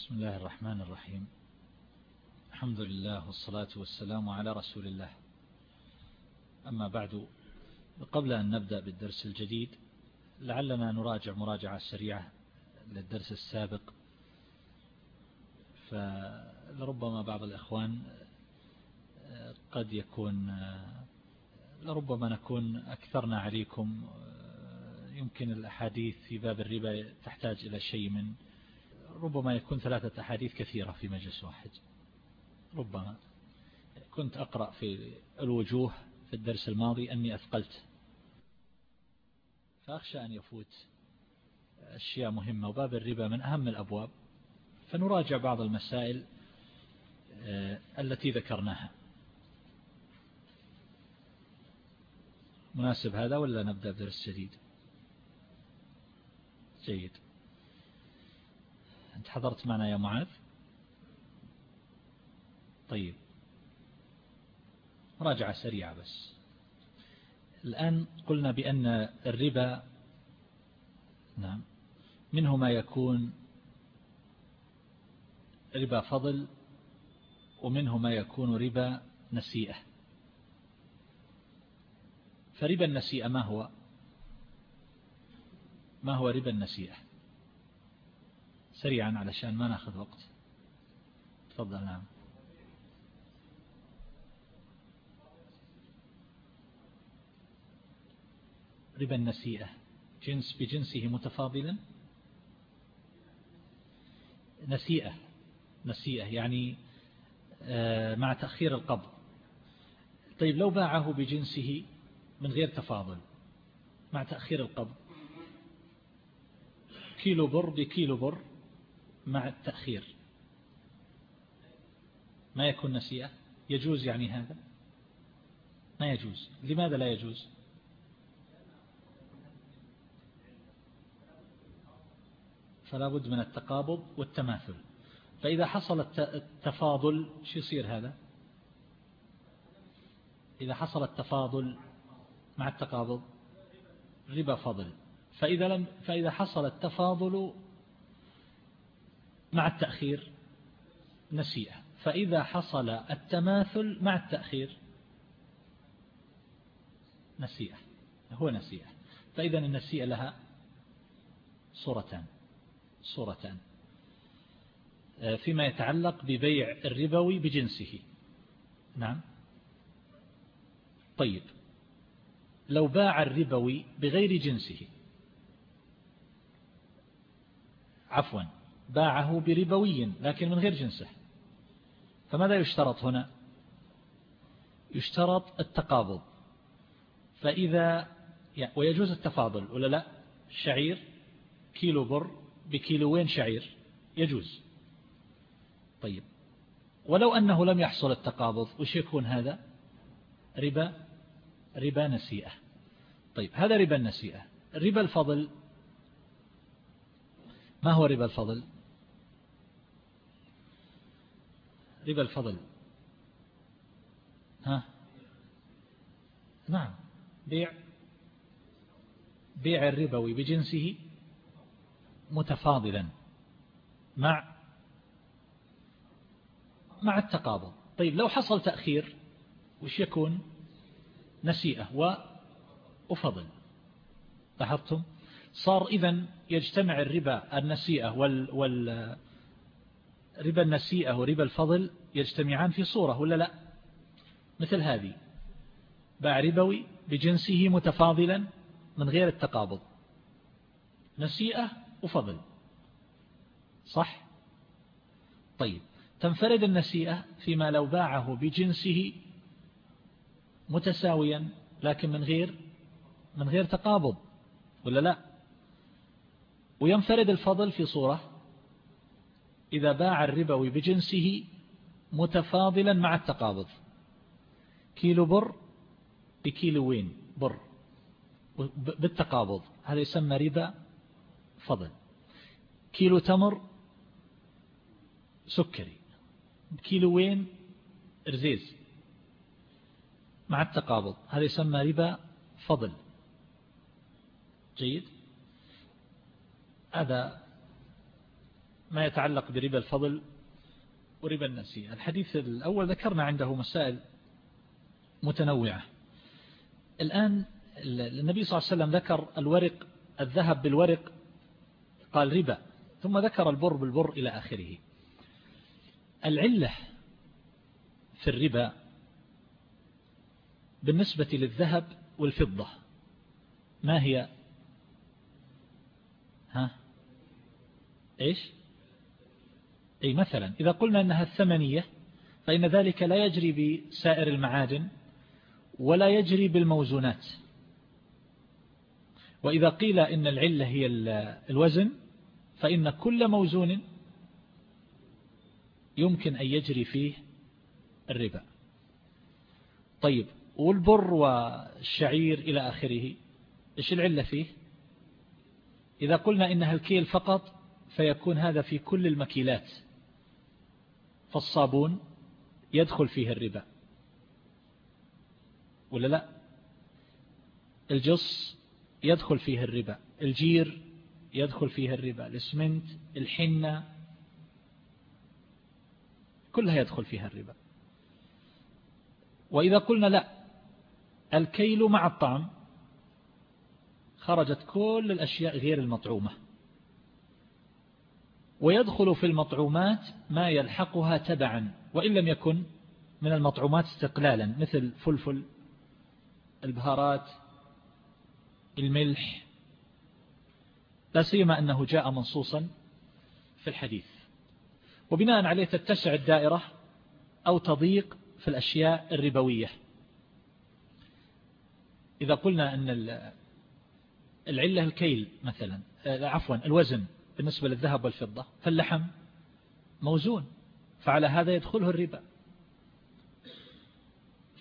بسم الله الرحمن الرحيم. الحمد لله والصلاة والسلام على رسول الله. أما بعد قبل أن نبدأ بالدرس الجديد لعلنا نراجع مراجعة سريعة للدرس السابق. فلربما بعض الإخوان قد يكون لربما نكون أكثرنا عليكم. يمكن الأحاديث في باب الربا تحتاج إلى شيء من ربما يكون ثلاثة أحاديث كثيرة في مجلس واحد. ربما كنت أقرأ في الوجوه في الدرس الماضي أني أثقلت. فأخشى أن يفوت أشياء مهمة وباب الربا من أهم الأبواب. فنراجع بعض المسائل آه، التي ذكرناها. مناسب هذا ولا نبدأ بدرس جديد؟ جيد. أنت حضرت معنا يا معاذ؟ طيب. راجعة سريعة بس. الآن قلنا بأن الربا نعم منه ما يكون ربا فضل ومنه ما يكون ربا نسيئة. فربا النسيئة ما هو؟ ما هو ربا النسيئة؟ سريعا علشان ما ناخذ وقت. تفضل نعم. ربا النسيئة. جنس بجنسه متفاضلا؟ نسيئة. نسيئة يعني آه، مع تأخير القبض. طيب لو باعه بجنسه من غير تفاضل مع تأخير القبض كيلو بر بكيلو بر مع التأخير. ما يكون نسيئة؟ يجوز يعني هذا؟ ما يجوز. لماذا لا يجوز؟ فلا بد من التقابض والتماثل. فإذا حصل التفاضل شو يصير هذا؟ إذا حصل التفاضل مع التقابض ربا فضل. فإذا, لم فإذا حصل التفاضل مع التأخير نسيئة. فإذا حصل التماثل مع التأخير نسيئة. هو نسيئة. فإذا النسيئة لها صورتان. صورتان. آه، فيما يتعلق ببيع الربوي بجنسه. نعم. طيب. لو باع الربوي بغير جنسه. عفوا. باعه بربوي لكن من غير جنسه. فماذا يشترط هنا؟ يشترط التقابض. فإذا ويجوز التفاضل ولا لا؟ الشعير كيلو بر بكيلوين شعير. يجوز. طيب. ولو أنه لم يحصل التقابض وش يكون هذا؟ ربا ربا نسيئة. طيب هذا ربا النسيئة. ربا الفضل. ما هو ربا الفضل؟ ربا الفضل. ها؟ نعم. بيع بيع الربوي بجنسه متفاضلا مع مع التقابض. طيب لو حصل تأخير وش يكون؟ نسيئة وفضل. لاحظتم؟ صار إذا يجتمع الربا النسيئة وال, وال ربا النسيئة وربا الفضل يجتمعان في صورة ولا لا؟ مثل هذه. باع ربوي بجنسه متفاضلا من غير التقابض. نسيئة وفضل. صح؟ طيب. تنفرد النسيئة فيما لو باعه بجنسه متساويا لكن من غير من غير تقابض ولا لا؟ وينفرد الفضل في صورة إذا باع الربوي بجنسه متفاضلا مع التقابض. كيلو بر بكيلوين بر. بالتقابض. هذا يسمى ربا فضل. كيلو تمر سكري. بكيلوين رزيز مع التقابض. هذا يسمى ربا فضل. جيد؟ هذا ما يتعلق بربا الفضل وربا النسيئة. الحديث الأول ذكرنا عنده مسائل متنوعة. الآن النبي صلى الله عليه وسلم ذكر الورق الذهب بالورق قال ربا ثم ذكر البر بالبر إلى آخره. العلة في الربا بالنسبة للذهب والفضة ما هي؟ ها؟ إيش؟ أي مثلا إذا قلنا أنها الثمنية فإن ذلك لا يجري بسائر المعادن ولا يجري بالموزونات. وإذا قيل إن العلة هي الوزن فإن كل موزون يمكن أن يجري فيه الربا. طيب والبر والشعير إلى آخره إيش العلة فيه؟ إذا قلنا إنها الكيل فقط فيكون هذا في كل المكيلات. فالصابون يدخل فيه الربا. ولا لا؟ الجص يدخل فيه الربا. الجير يدخل فيه الربا. الاسمنت الحنة كلها يدخل فيها الربا. وإذا قلنا لا الكيل مع الطعم خرجت كل الأشياء غير المطعومة. ويدخل في المطعومات ما يلحقها تبعا وإن لم يكن من المطعومات استقلالا مثل فلفل البهارات الملح لا سيما أنه جاء منصوصا في الحديث. وبناء عليه تتسع الدائرة أو تضيق في الأشياء الربوية. إذا قلنا أن العلة الكيل مثلا آه، عفوا الوزن بالنسبة للذهب والفضة فاللحم موزون فعلى هذا يدخله الربا.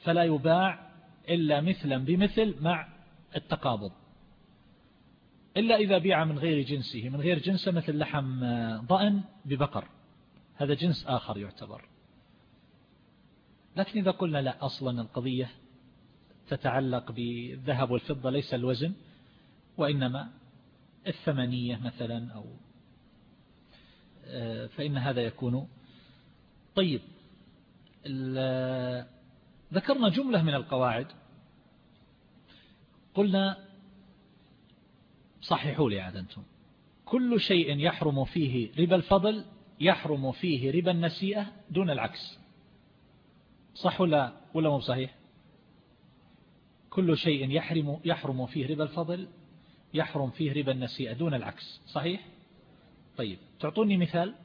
فلا يباع إلا مثلا بمثل مع التقابض. إلا إذا بيع من غير جنسه من غير جنسه مثل لحم ضأن ببقر. هذا جنس آخر يعتبر. لكن إذا قلنا لا أصلا القضية تتعلق بالذهب والفضة ليس الوزن وإنما الثمانية مثلا أو فإن هذا يكون. طيب ذكرنا جملة من القواعد. قلنا صححوا لي عاد أنتم. كل شيء يحرم فيه ربا الفضل يحرم فيه ربا النسيئة دون العكس. صح ولا ولا مو صحيح؟ كل شيء يحرم يحرم فيه ربا الفضل يحرم فيه ربا النسيئة دون العكس. صحيح؟ طيب تعطوني مثال؟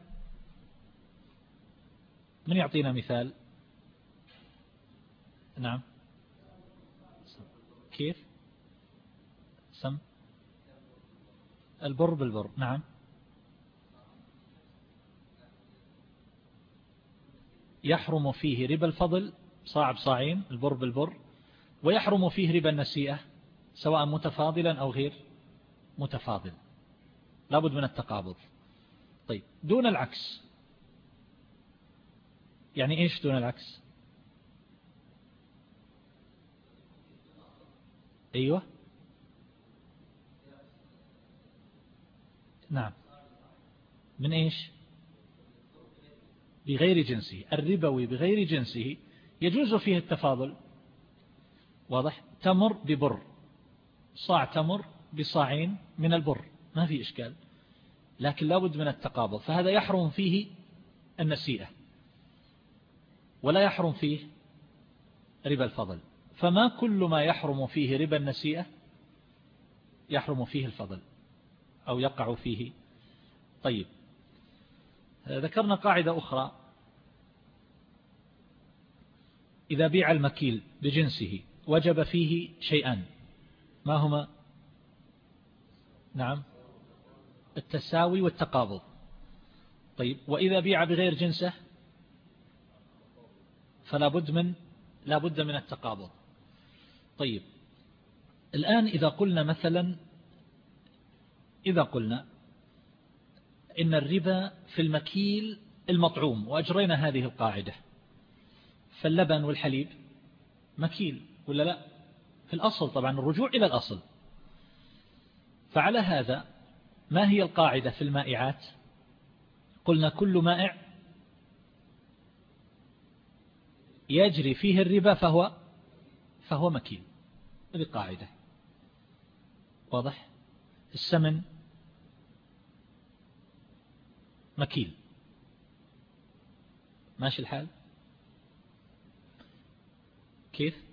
من يعطينا مثال؟ نعم. كيف؟ سم. البر بالبر. نعم. يحرم فيه ربا الفضل صاع بصاعين البر بالبر. ويحرم فيه ربا النسيئة سواء متفاضلا أو غير متفاضل. لابد من التقابض. طيب دون العكس. يعني إيش دون العكس؟ أيوة. نعم. من إيش؟ بغير جنسه. الربوي بغير جنسه يجوز فيه التفاضل. واضح؟ تمر ببر. صاع تمر بصاعين من البر. ما في إشكال. لكن لابد من التقابض فهذا يحرم فيه النسيئة ولا يحرم فيه ربا الفضل. فما كل ما يحرم فيه ربا النسيئة يحرم فيه الفضل أو يقع فيه. طيب ذكرنا قاعدة أخرى. إذا بيع المكيل بجنسه وجب فيه شيئان ما هما؟ نعم. التساوي والتقابض. طيب وإذا بيع بغير جنسه فلا بد من لا بد من التقابض. طيب الآن إذا قلنا مثلا إذا قلنا إن الربا في المكيل المطعوم وأجرينا هذه القاعدة فاللبن والحليب مكيل ولا لا؟ في الأصل طبعا الرجوع إلى الأصل. فعلى هذا ما هي القاعدة في المائعات؟ قلنا كل مائع يجري فيه الربا فهو فهو مكيل هذه قاعدة. واضح؟ السمن مكيل ماشي الحال؟ كيف؟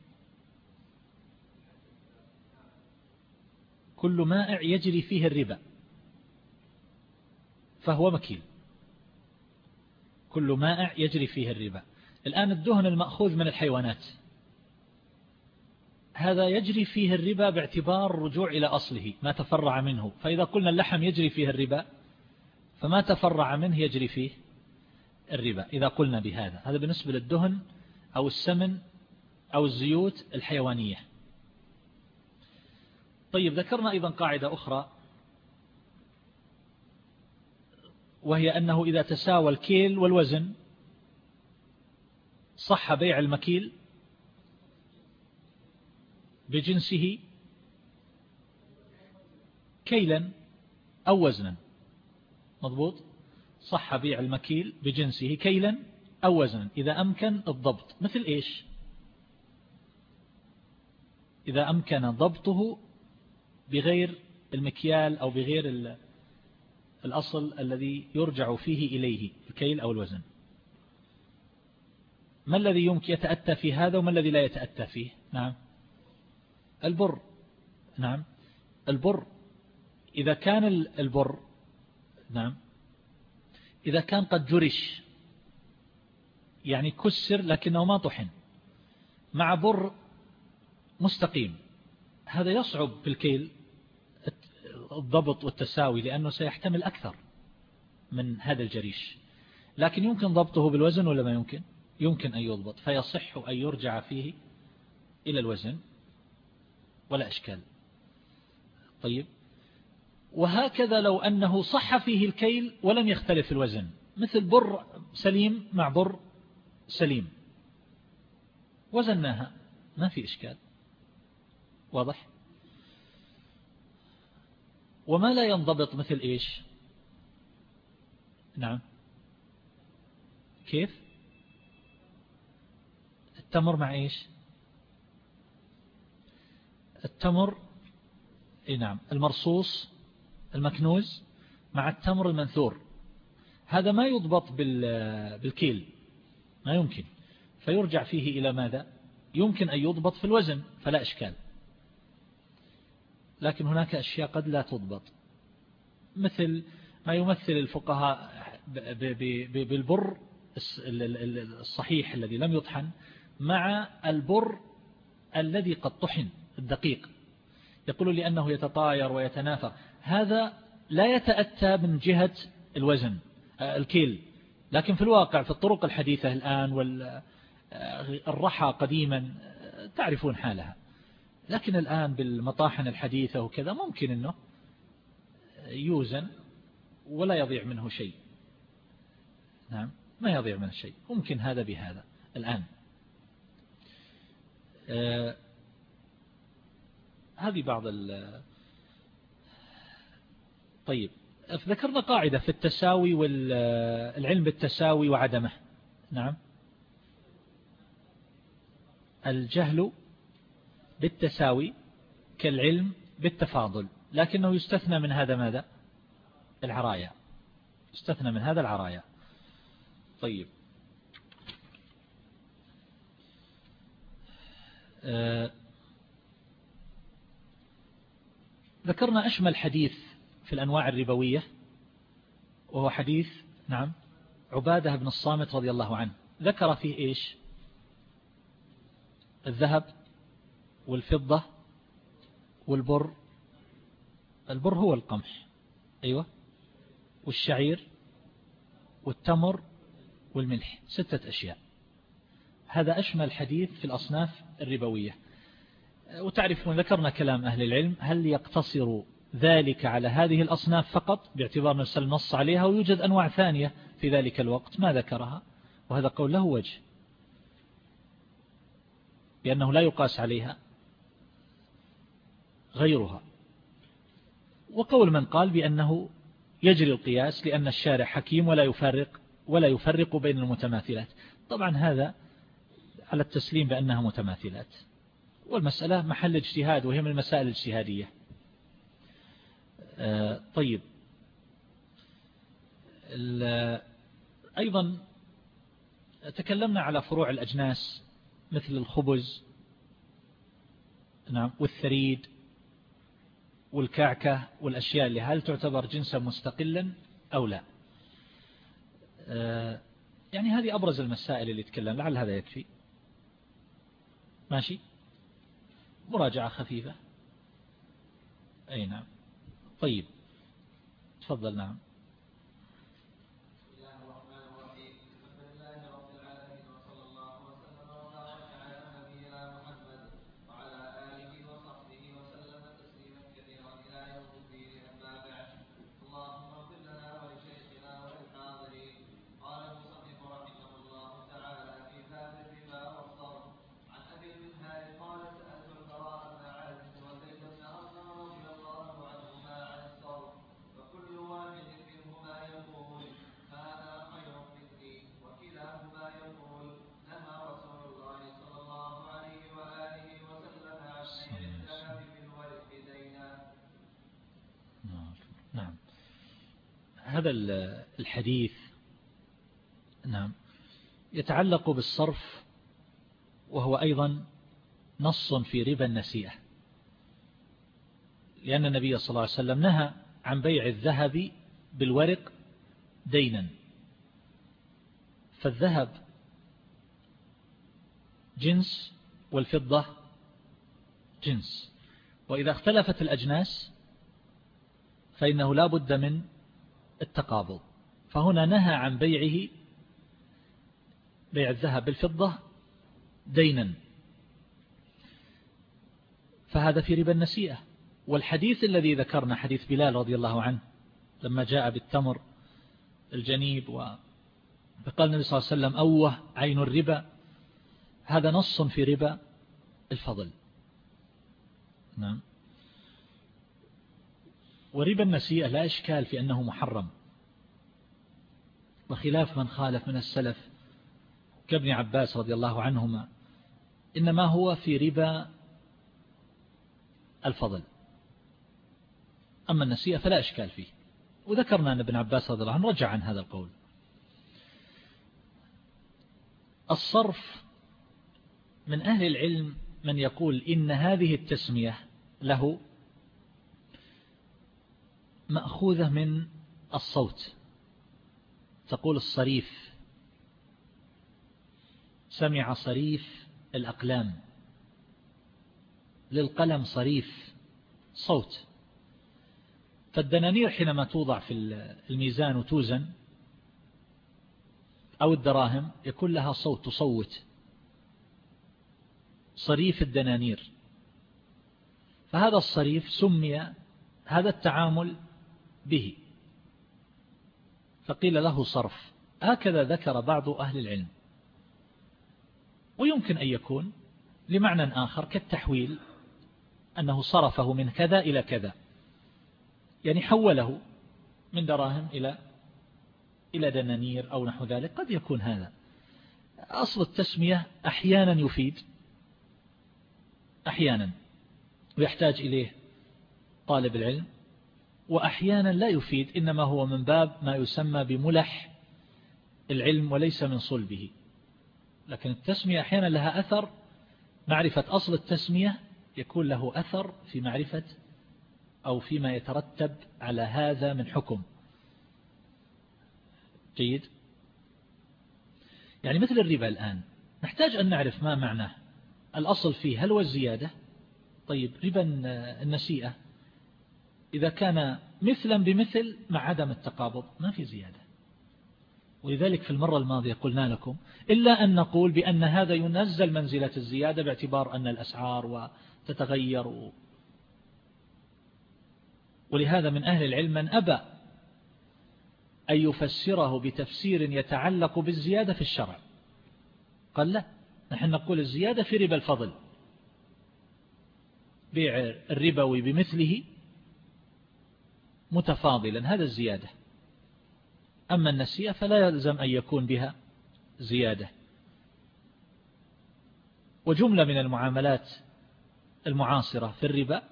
كل مائع يجري فيه الربا. فهو مكيل كل مائع يجري فيه الربا. الآن الدهن المأخوذ من الحيوانات. هذا يجري فيه الربا باعتبار رجوع إلى أصله ما تفرع منه. فإذا قلنا اللحم يجري فيه الربا فما تفرع منه يجري فيه الربا إذا قلنا بهذا. هذا بالنسبة للدهن أو السمن أو الزيوت الحيوانية. طيب ذكرنا أيضا قاعدة أخرى. وهي أنه إذا تساوى الكيل والوزن صح بيع المكيل بجنسه كيلا أو وزنا. مضبوط؟ صح بيع المكيل بجنسه كيلا أو وزنا. إذا أمكن الضبط. مثل إيش؟ إذا أمكن ضبطه بغير المكيال أو بغير الأصل الذي يرجع فيه إليه الكيل أو الوزن. ما الذي يمكن يتأتى في هذا وما الذي لا يتأتى فيه؟ نعم. البر. نعم. البر. إذا كان البر نعم. إذا كان قد جرش يعني كسر لكنه ما طحن. مع بر مستقيم. هذا يصعب في الكيل الضبط والتساوي لأنه سيحتمل أكثر من هذا الجريش. لكن يمكن ضبطه بالوزن ولا ما يمكن؟ يمكن أن يضبط فيصح أن يرجع فيه إلى الوزن ولا أشكال. طيب. وهكذا لو أنه صح فيه الكيل ولم يختلف الوزن مثل بر سليم مع بر سليم. وزناها ما في إشكال. واضح؟ وما لا ينضبط مثل إيش؟ نعم. كيف؟ التمر مع إيش؟ التمر إي نعم المرصوص المكنوز مع التمر المنثور. هذا ما يضبط بالكيل ما يمكن. فيرجع فيه إلى ماذا؟ يمكن أن يضبط في الوزن فلا إشكال. لكن هناك أشياء قد لا تضبط. مثل ما يمثل الفقهاء بالبر الصحيح الذي لم يطحن مع البر الذي قد طحن الدقيق. يقول لأنه يتطاير ويتنافى هذا لا يتأتى من جهة الوزن آه، الكيل. لكن في الواقع في الطرق الحديثة الآن والرحى قديما آه، تعرفون حالها. لكن الآن بالمطاحن الحديثة وكذا ممكن أنه يوزن ولا يضيع منه شيء. نعم ما يضيع منه شيء. ممكن هذا بهذا الآن. آه، هذه بعض ال طيب ذكرنا قاعدة في التساوي والعلم بالتساوي وعدمه. نعم. الجهل بالتساوي كالعلم بالتفاضل. لكنه يستثنى من هذا ماذا؟ العرايا. يستثنى من هذا العرايا. طيب. آه ذكرنا أشمل حديث في الأنواع الربوية وهو حديث نعم عبادة بن الصامت رضي الله عنه. ذكر فيه إيش؟ الذهب والفضة والبر البر هو القمح أيوة والشعير والتمر والملح ستة أشياء. هذا أشمل حديث في الأصناف الربوية. وتعرفون ذكرنا كلام أهل العلم هل يقتصر ذلك على هذه الأصناف فقط؟ باعتبار نفس النص عليها ويوجد أنواع ثانية في ذلك الوقت ما ذكرها. وهذا قول له وجه بأنه لا يقاس عليها. غيرها. وقول من قال بأنه يجري القياس لأن الشارع حكيم ولا يفرق ولا يفرق بين المتماثلات. طبعا هذا على التسليم بأنها متماثلات. والمسألة محل اجتهاد وهي من المسائل الاجتهادية. آه، طيب. أيضا تكلمنا على فروع الأجناس مثل الخبز نعم والثريد. والكعكة والأشياء اللي هل تعتبر جنسا مستقلا أو لا؟ آه، يعني هذه أبرز المسائل اللي تكلم لعل هذا يكفي. ماشي؟ مراجعة خفيفة. أي نعم. طيب. تفضل نعم. الحديث. نعم. يتعلق بالصرف وهو أيضا نص في ربا النسيئة. لأن النبي صلى الله عليه وسلم نهى عن بيع الذهب بالورق دينا. فالذهب جنس والفضة جنس. وإذا اختلفت الأجناس فإنه لا بد من التقابض. فهنا نهى عن بيعه بيع الذهب بالفضة دينا. فهذا في ربا النسيئة. والحديث الذي ذكرنا حديث بلال رضي الله عنه لما جاء بالتمر الجنيب وقال النبي صلى الله عليه وسلم أوه عين الربا. هذا نص في ربا الفضل. نعم. وربا النسيئة لا إشكال في أنه محرم. وخلاف من خالف من السلف كابن عباس رضي الله عنهما إنما هو في ربا الفضل. أما النسيئة فلا إشكال فيه. وذكرنا أن ابن عباس رضي الله عنه رجع عن هذا القول. الصرف من أهل العلم من يقول إن هذه التسمية له مأخوذة من الصوت. تقول الصريف. سمع صريف الأقلام. للقلم صريف صوت. فالدنانير حينما توضع في الميزان وتوزن أو الدراهم يكون لها صوت تصوت. صريف الدنانير. فهذا الصريف سمي هذا التعامل به. فقيل له صرف. هكذا ذكر بعض أهل العلم. ويمكن أن يكون لمعنى آخر كالتحويل أنه صرفه من كذا إلى كذا. يعني حوله من دراهم إلى إلى دنانير أو نحو ذلك. قد يكون هذا. أصل التسمية أحيانا يفيد أحيانا ويحتاج إليه طالب العلم. وأحيانا لا يفيد إنما هو من باب ما يسمى بملح العلم وليس من صلبه. لكن التسمية أحيانا لها أثر معرفة أصل التسمية يكون له أثر في معرفة أو فيما يترتب على هذا من حكم. جيد؟ يعني مثل الربا الآن نحتاج أن نعرف ما معناه. الأصل فيه هل هو الزيادة؟ طيب ربا النسيئة إذا كان مثلا بمثل مع عدم التقابض ما في زيادة. ولذلك في المرة الماضية قلنا لكم إلا أن نقول بأن هذا ينزل منزلة الزيادة باعتبار أن الأسعار وتتغير ولهذا من أهل العلم من أبى أن يفسره بتفسير يتعلق بالزيادة في الشرع. قال لا نحن نقول الزيادة في ربا الفضل. بيع الربوي بمثله متفاضلا هذا الزيادة. أما النسيئة فلا يلزم أن يكون بها زيادة. وجملة من المعاملات المعاصرة في الربا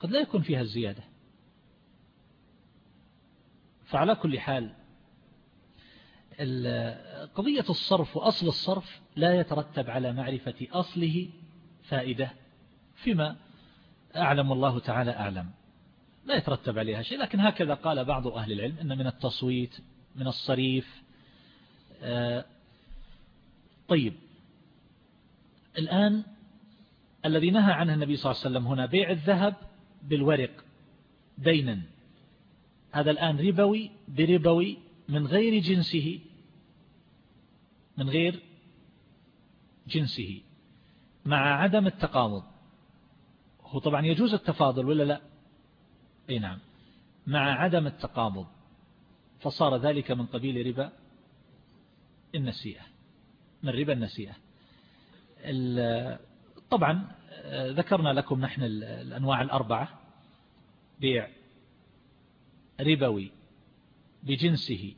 قد لا يكون فيها الزيادة. فعلى كل حال قضية الصرف وأصل الصرف لا يترتب على معرفة أصله فائدة فيما أعلم الله تعالى أعلم. لا يترتب عليها شيء لكن هكذا قال بعض أهل العلم إن من التصويت من الصريف. آه، طيب. الآن الذي نهى عنه النبي صلى الله عليه وسلم هنا بيع الذهب بالورق دينا. هذا الآن ربوي بربوي من غير جنسه من غير جنسه مع عدم التقابض هو طبعا يجوز التفاضل ولا لا؟ إي نعم. مع عدم التقابض. فصار ذلك من قبيل ربا النسيئة. من ربا النسيئة. طبعا ذكرنا لكم نحن الأنواع الأربعة. بيع ربوي بجنسه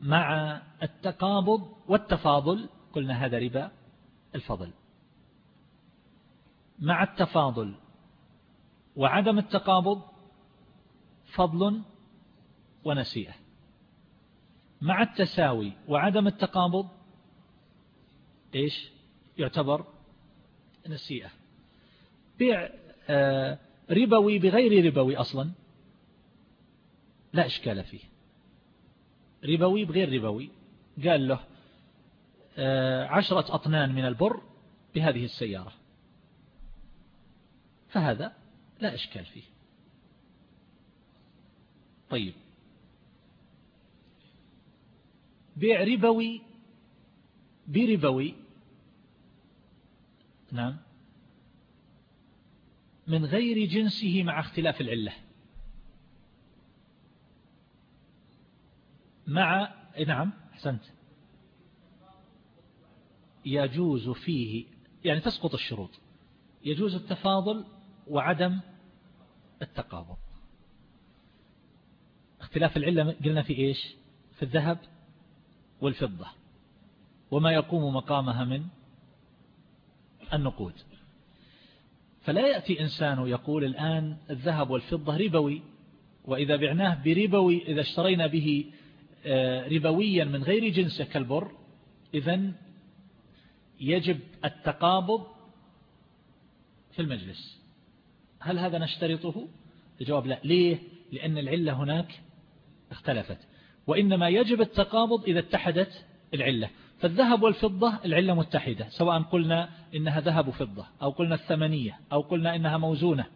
مع التقابض والتفاضل. قلنا هذا ربا الفضل. مع التفاضل وعدم التقابض فضل ونسيئة. مع التساوي وعدم التقابض إيش؟ يعتبر نسيئة. بيع آه، ربوي بغير ربوي أصلا لا إشكال فيه. ربوي بغير ربوي. قال له آه، عشرة أطنان من البر بهذه السيارة. فهذا لا إشكال فيه. طيب. بيع ربوي بربوي نعم. من غير جنسه مع اختلاف العلة. مع نعم أحسنت. يجوز فيه يعني تسقط الشروط. يجوز التفاضل وعدم التقابض. اختلاف العلة قلنا في إيش؟ في الذهب والفضة. وما يقوم مقامها من النقود. فلا يأتي إنسان يقول الآن الذهب والفضة ربوي وإذا بعناه بربوي إذا اشترينا به آه، ربويا من غير جنسه كالبر إذا يجب التقابض في المجلس. هل هذا نشترطه؟ الجواب لا. ليه؟ لأن العلة هناك اختلفت. وإنما يجب التقابض إذا اتحدت العلة. فالذهب والفضة العلة متحدة سواء قلنا إنها ذهب وفضة أو قلنا الثمنية أو قلنا إنها موزونة.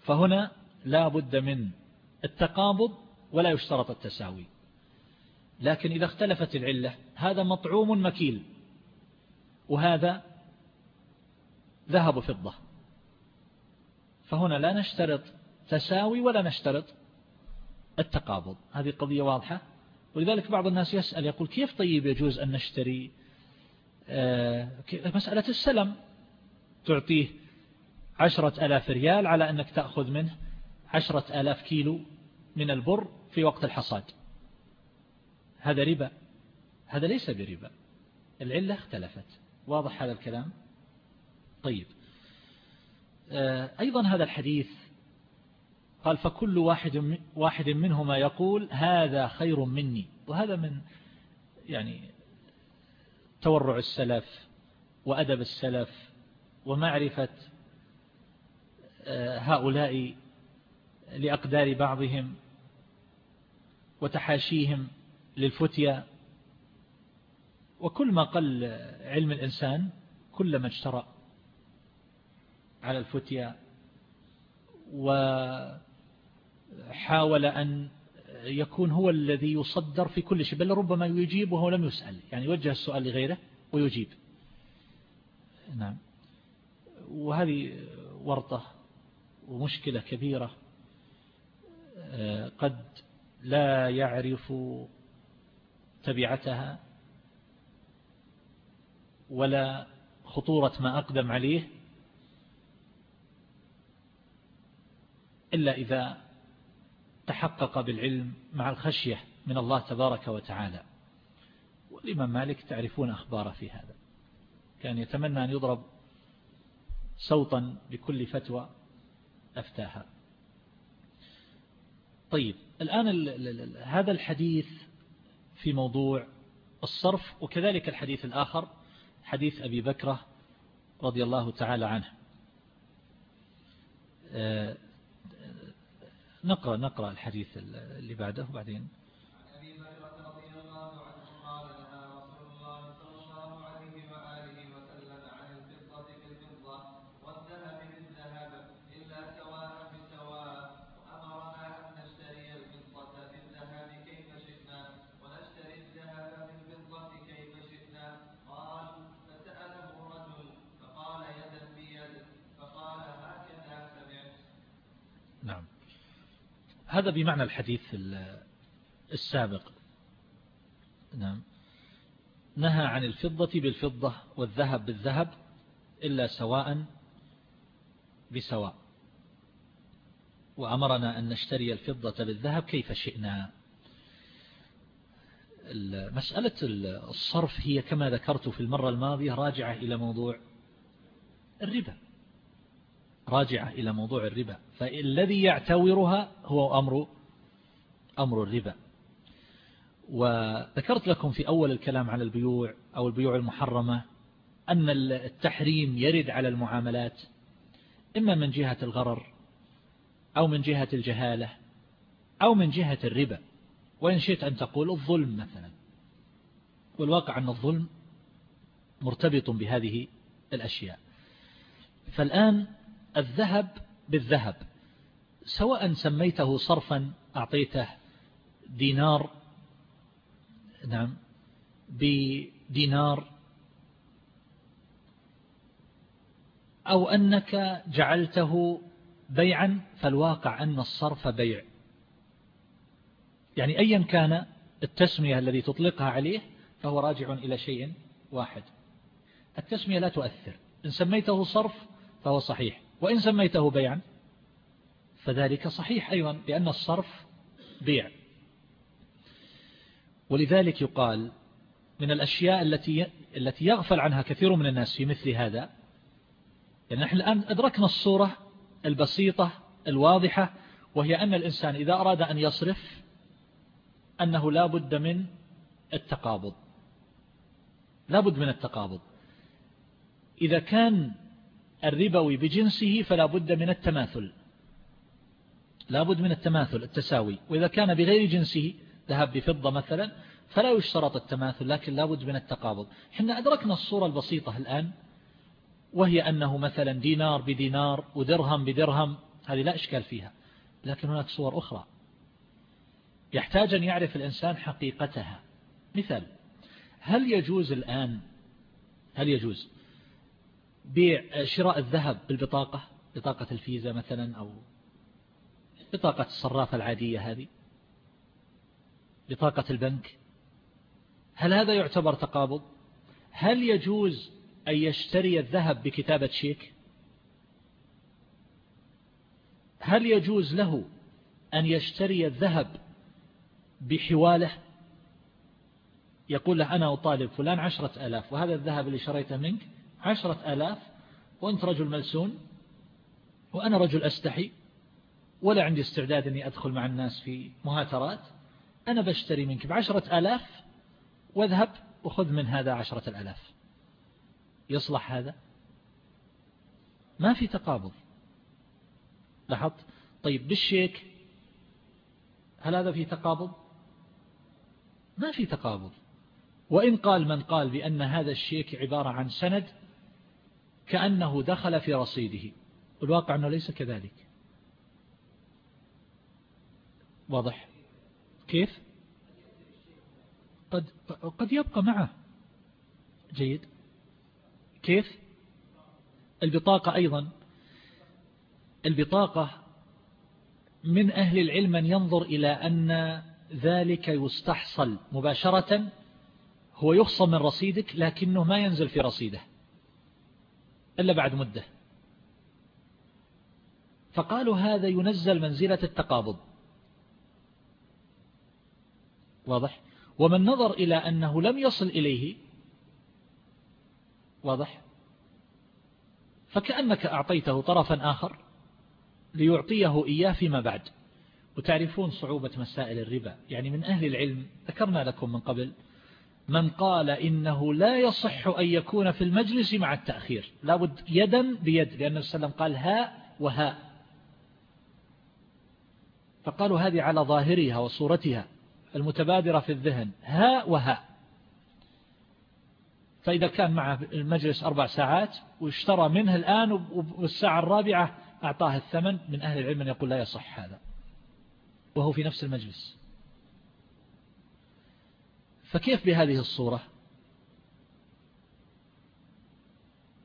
فهنا لا بد من التقابض ولا يشترط التساوي. لكن إذا اختلفت العلة هذا مطعوم مكيل. وهذا ذهب فضة. فهنا لا نشترط تساوي ولا نشترط التقابض. هذه قضية واضحة. ولذلك بعض الناس يسأل يقول كيف طيب يجوز أن نشتري؟ آه، مسألة السلم. تعطيه عشرة ألاف ريال على أنك تأخذ منه عشرة ألاف كيلو من البر في وقت الحصاد. هذا ربا. هذا ليس بربا. العلة اختلفت. واضح هذا الكلام؟ طيب. أيضا هذا الحديث قال فكل واحد واحد منهما يقول هذا خير مني. وهذا من يعني تورع السلف وأدب السلف ومعرفة آه، هؤلاء لأقدار بعضهم وتحاشيهم للفتية. وكل ما قل علم الإنسان كلما اجترأ على الفتية وحاول أن يكون هو الذي يصدر في كل شيء بل ربما يجيب وهو لم يسأل. يعني يوجه السؤال لغيره ويجيب. نعم. وهذه ورطة ومشكلة كبيرة قد لا يعرف تبعتها ولا خطورة ما أقدم عليه. إلا إذا تحقق بالعلم مع الخشية من الله تبارك وتعالى. والإمام مالك تعرفون أخباره في هذا. كان يتمنى أن يضرب صوتا بكل فتوى أفتاها. طيب الآن هذا الحديث في موضوع الصرف وكذلك الحديث الآخر حديث أبي بكرة رضي الله تعالى عنه. آه، نقرأ نقرأ الحديث اللي بعده وبعدين هذا بمعنى الحديث السابق. نعم. نهى عن الفضة بالفضة والذهب بالذهب إلا سواء بسواء. وأمرنا أن نشتري الفضة بالذهب كيف شئنا. مسألة الصرف هي كما ذكرت في المرة الماضية راجعة إلى موضوع الربا. راجعة إلى موضوع الربا. فالذي يعتورها هو أمر أمر الربا. وذكرت لكم في أول الكلام على البيوع أو البيوع المحرمة أن التحريم يرد على المعاملات إما من جهة الغرر أو من جهة الجهالة أو من جهة الربا. وإن شئت أن تقول الظلم مثلا. والواقع أن الظلم مرتبط بهذه الأشياء. فالآن الذهب بالذهب. سواء سميته صرفا أعطيته دينار نعم بدينار أو أنك جعلته بيعا فالواقع أن الصرف بيع. يعني أيا كان التسمية الذي تطلقها عليه فهو راجع إلى شيء واحد. التسمية لا تؤثر. إن سميته صرف فهو صحيح. وإن سميته بيعا فذلك صحيح أيضا لأن الصرف بيع. ولذلك يقال من الأشياء التي التي يغفل عنها كثير من الناس في مثل هذا يعني نحن الآن أدركنا الصورة البسيطة الواضحة وهي أن الإنسان إذا أراد أن يصرف أنه لا بد من التقابض. لا بد من التقابض. إذا كان الربوي بجنسه فلا بد من التماثل. لا بد من التماثل التساوي. وإذا كان بغير جنسه ذهب بفضة مثلا فلا يشترط التماثل لكن لا بد من التقابض. حنا أدركنا الصورة البسيطة الآن وهي أنه مثلا دينار بدينار ودرهم بدرهم هذه لا إشكال فيها. لكن هناك صور أخرى. يحتاج أن يعرف الإنسان حقيقتها. مثال هل يجوز الآن هل يجوز بيع شراء الذهب بالبطاقة بطاقة الفيزا مثلا أو بطاقة الصرافة العادية هذه بطاقة البنك. هل هذا يعتبر تقابض؟ هل يجوز أن يشتري الذهب بكتابة شيك؟ هل يجوز له أن يشتري الذهب بحواله؟ يقول له أنا أطالب فلان عشرة ألاف وهذا الذهب اللي شريته منك عشرة ألاف وأنت رجل ملسون وأنا رجل أستحي ولا عندي استعداد أني أدخل مع الناس في مهاترات. أنا بشتري منك بعشرة ألاف واذهب وخذ من هذا عشرة الألاف يصلح هذا؟ ما في تقابض. لاحظت؟ طيب بالشيك هل هذا في تقابض؟ ما في تقابض. وإن قال من قال بأن هذا الشيك عبارة عن سند كأنه دخل في رصيده. الواقع أنه ليس كذلك. واضح؟ كيف؟ قد, قد يبقى معه. جيد. كيف؟ البطاقة أيضا. البطاقة من أهل العلم من ينظر إلى أن ذلك يستحصل مباشرة. هو يخصم من رصيدك لكنه ما ينزل في رصيده. إلا بعد مدة. فقالوا هذا ينزل منزلة التقابض. واضح؟ ومن نظر إلى أنه لم يصل إليه واضح؟ فكأنك أعطيته طرفا آخر ليعطيه إياه فيما بعد. وتعرفون صعوبة مسائل الربا. يعني من أهل العلم ذكرنا لكم من قبل من قال إنه لا يصح أن يكون في المجلس مع التأخير. لابد يدا بيد لأن السلام قال هاء وهاء فقالوا هذه على ظاهرها وصورتها المتبادرة في الذهن هاء وهاء فإذا كان مع المجلس أربع ساعات واشترى منه الآن والساعة الرابعة أعطاه الثمن من أهل العلم يقول لا يصح هذا. وهو في نفس المجلس. فكيف بهذه الصورة؟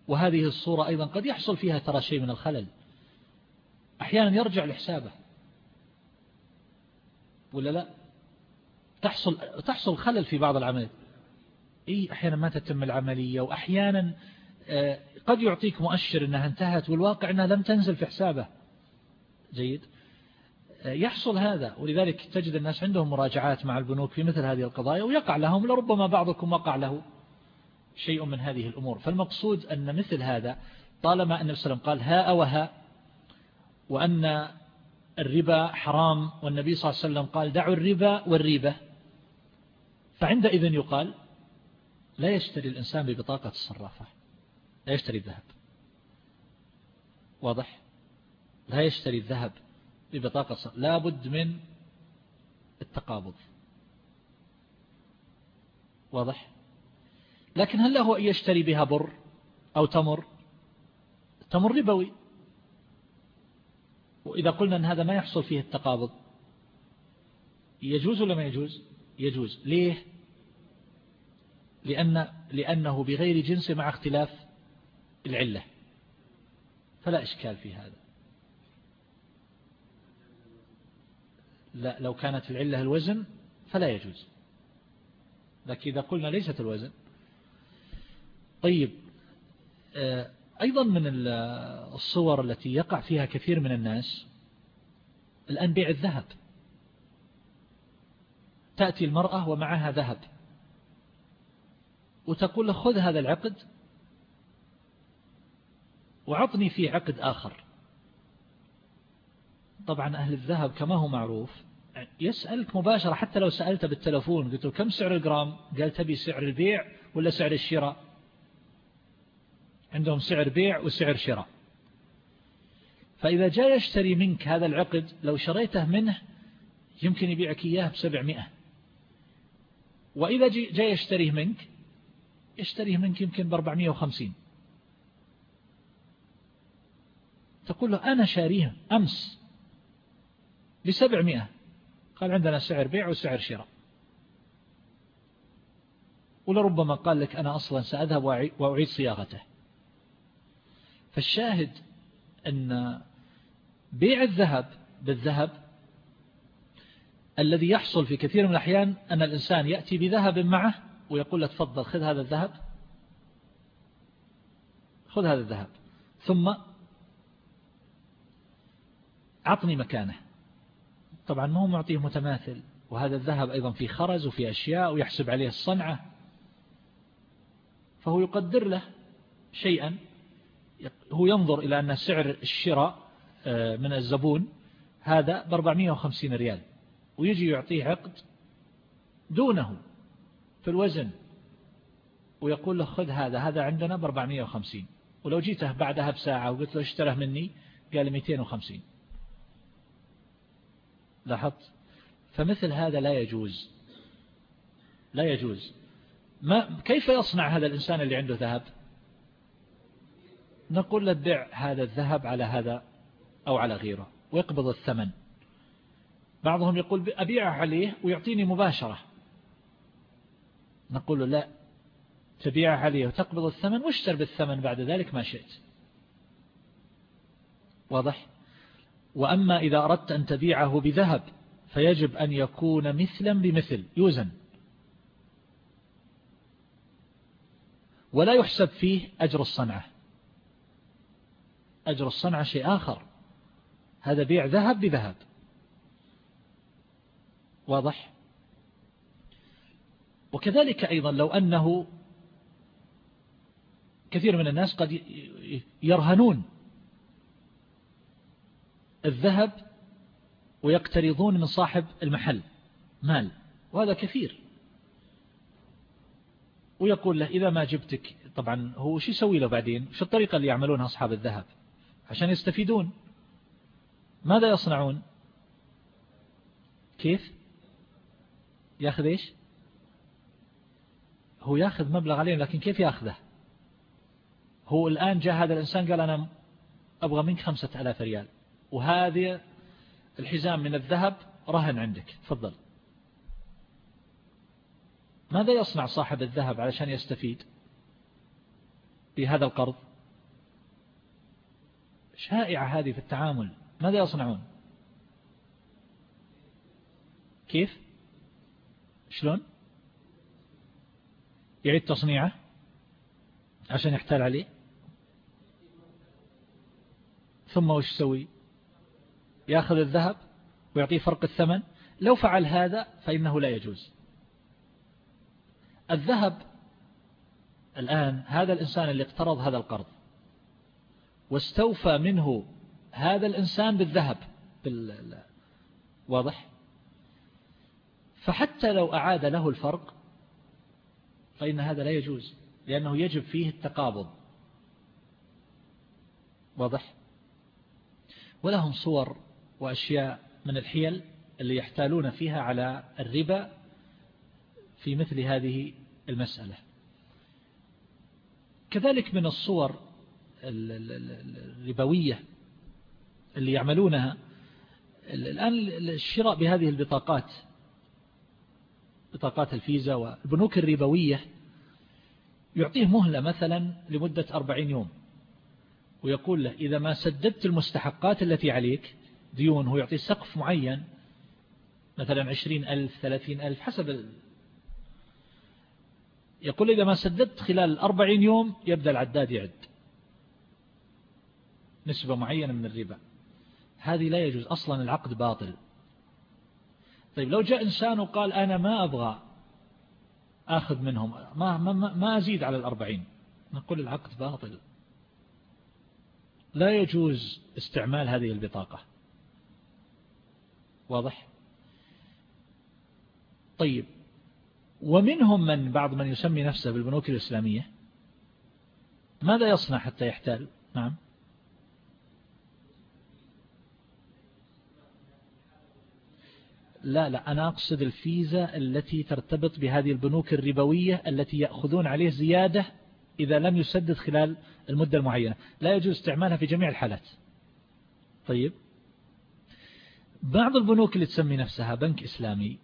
وهذه الصورة أيضا قد يحصل فيها ترى شيء من الخلل. أحيانا يرجع لحسابه. ولا لا؟ تحصل تحصل خلل في بعض العمليات إي أحيانا ما تتم العملية. واحيانا آه، قد يعطيك مؤشر إنها انتهت والواقع إنها لم تنزل في حسابه. جيد. يحصل هذا ولذلك تجد الناس عندهم مراجعات مع البنوك في مثل هذه القضايا ويقع لهم لربما بعضكم وقع له شيء من هذه الأمور. فالمقصود أن مثل هذا طالما أن وسلم قال هاء وهاء وأن الربا حرام والنبي صلى الله عليه وسلم قال دعوا الربا والريبة فعندئذ يقال لا يشتري الإنسان ببطاقة الصرافة لا يشتري الذهب. واضح؟ لا يشتري الذهب ببطاقة لا بد من التقابض. واضح؟ لكن هل له أن يشتري بها بر أو تمر؟ تمر ربوي. وإذا قلنا أن هذا ما يحصل فيه التقابض يجوز ولا ما يجوز؟ يجوز. ليه؟ لأن لأنه بغير جنس مع اختلاف العلة. فلا إشكال في هذا. لا لو كانت العلة الوزن فلا يجوز. لكن إذا قلنا ليست الوزن طيب آه، أيضا من الصور التي يقع فيها كثير من الناس الآن بيع الذهب. تأتي المرأة ومعها ذهب وتقول له خذ هذا العقد وعطني فيه عقد آخر. طبعا أهل الذهب كما هو معروف يسألك مباشرة حتى لو سألت بالتلفون قلت له كم سعر الجرام؟ قال تبي سعر البيع ولا سعر الشراء؟ عندهم سعر بيع وسعر شراء. فإذا جاء يشتري منك هذا العقد لو شريته منه يمكن يبيعك إياه بسبعمائة. وإذا جاء يشتريه منك يشتريه منك يمكن بأربعمائة وخمسين. تقول له أنا شاريه أمس. بسبعمائة. قال عندنا سعر بيع وسعر شراء. ولربما قال لك أنا أصلا سأذهب وأعيد صياغته. فالشاهد أن بيع الذهب بالذهب الذي يحصل في كثير من الأحيان أن الإنسان يأتي بذهب معه ويقول له تفضل خذ هذا الذهب. خذ هذا الذهب. ثم عطني مكانه. طبعا ما هو معطيه متماثل. وهذا الذهب أيضا في خرز وفي أشياء ويحسب عليه الصنعة. فهو يقدر له شيئا. هو ينظر إلى أن سعر الشراء آه، من الزبون هذا ب 450 ريال. ويجي يعطيه عقد دونه في الوزن. ويقول له خذ هذا هذا عندنا ب 450 ولو جيته بعدها بساعة وقلت له اشتره مني قال 250 لاحظت؟ فمثل هذا لا يجوز. لا يجوز. ما كيف يصنع هذا الإنسان اللي عنده ذهب؟ نقول له بيع هذا الذهب على هذا أو على غيره ويقبض الثمن. بعضهم يقول أبيعه عليه ويعطيني مباشرة. نقول له لا تبيعه عليه وتقبض الثمن واشتر بالثمن بعد ذلك ما شئت. واضح؟ وأما إذا أردت أن تبيعه بذهب فيجب أن يكون مثلا بمثل يوزن. ولا يحسب فيه أجر الصنعة. أجر الصنعة شيء آخر. هذا بيع ذهب بذهب. واضح؟ وكذلك أيضا لو أنه كثير من الناس قد يرهنون الذهب ويقترضون من صاحب المحل مال وهذا كثير. ويقول له إذا ما جبتك؟ طبعا هو شو يسوي له بعدين؟ شو الطريقة اللي يعملونها أصحاب الذهب؟ عشان يستفيدون. ماذا يصنعون؟ كيف؟ ياخذ إيش؟ هو ياخذ مبلغ عليه لكن كيف ياخذه؟ هو الآن جاء هذا الإنسان قال أنا أبغى منك خمسة ألاف ريال. وهذه الحزام من الذهب رهن عندك. تفضل. ماذا يصنع صاحب الذهب علشان يستفيد بهذا القرض؟ شائعة هذه في التعامل. ماذا يصنعون؟ كيف؟ شلون؟ يعيد تصنيعه عشان يحتال عليه؟ ثم وش يسوي؟ ياخذ الذهب ويعطيه فرق الثمن. لو فعل هذا فإنه لا يجوز. الذهب الآن هذا الإنسان اللي اقترض هذا القرض واستوفى منه هذا الإنسان بالذهب بال... واضح؟ فحتى لو أعاد له الفرق فإن هذا لا يجوز لأنه يجب فيه التقابض. واضح؟ ولهم صور وأشياء من الحيل اللي يحتالون فيها على الربا في مثل هذه المسألة. كذلك من الصور الربوية اللي يعملونها. الآن الشراء بهذه البطاقات بطاقات الفيزا والبنوك الربوية يعطيه مهلة مثلا لمدة أربعين يوم ويقول له إذا ما سددت المستحقات التي عليك ديون هو يعطي سقف معين مثلا عشرين ألف ثلاثين ألف حسب يقول إذا ما سددت خلال الأربعين يوم يبدأ العداد يعد. نسبة معينة من الربا. هذه لا يجوز أصلا العقد باطل. طيب لو جاء إنسان وقال أنا ما أبغى أخذ منهم ما, ما, ما أزيد على الأربعين نقول العقد باطل. لا يجوز استعمال هذه البطاقة. واضح؟ طيب ومنهم من بعض من يسمي نفسه بالبنوك الإسلامية؟ ماذا يصنع حتى يحتال؟ نعم. لا لا أنا أقصد الفيزا التي ترتبط بهذه البنوك الربوية التي يأخذون عليه زيادة إذا لم يسدد خلال المدة المعينة. لا يجوز استعمالها في جميع الحالات. طيب. بعض البنوك اللي تسمي نفسها بنك إسلامي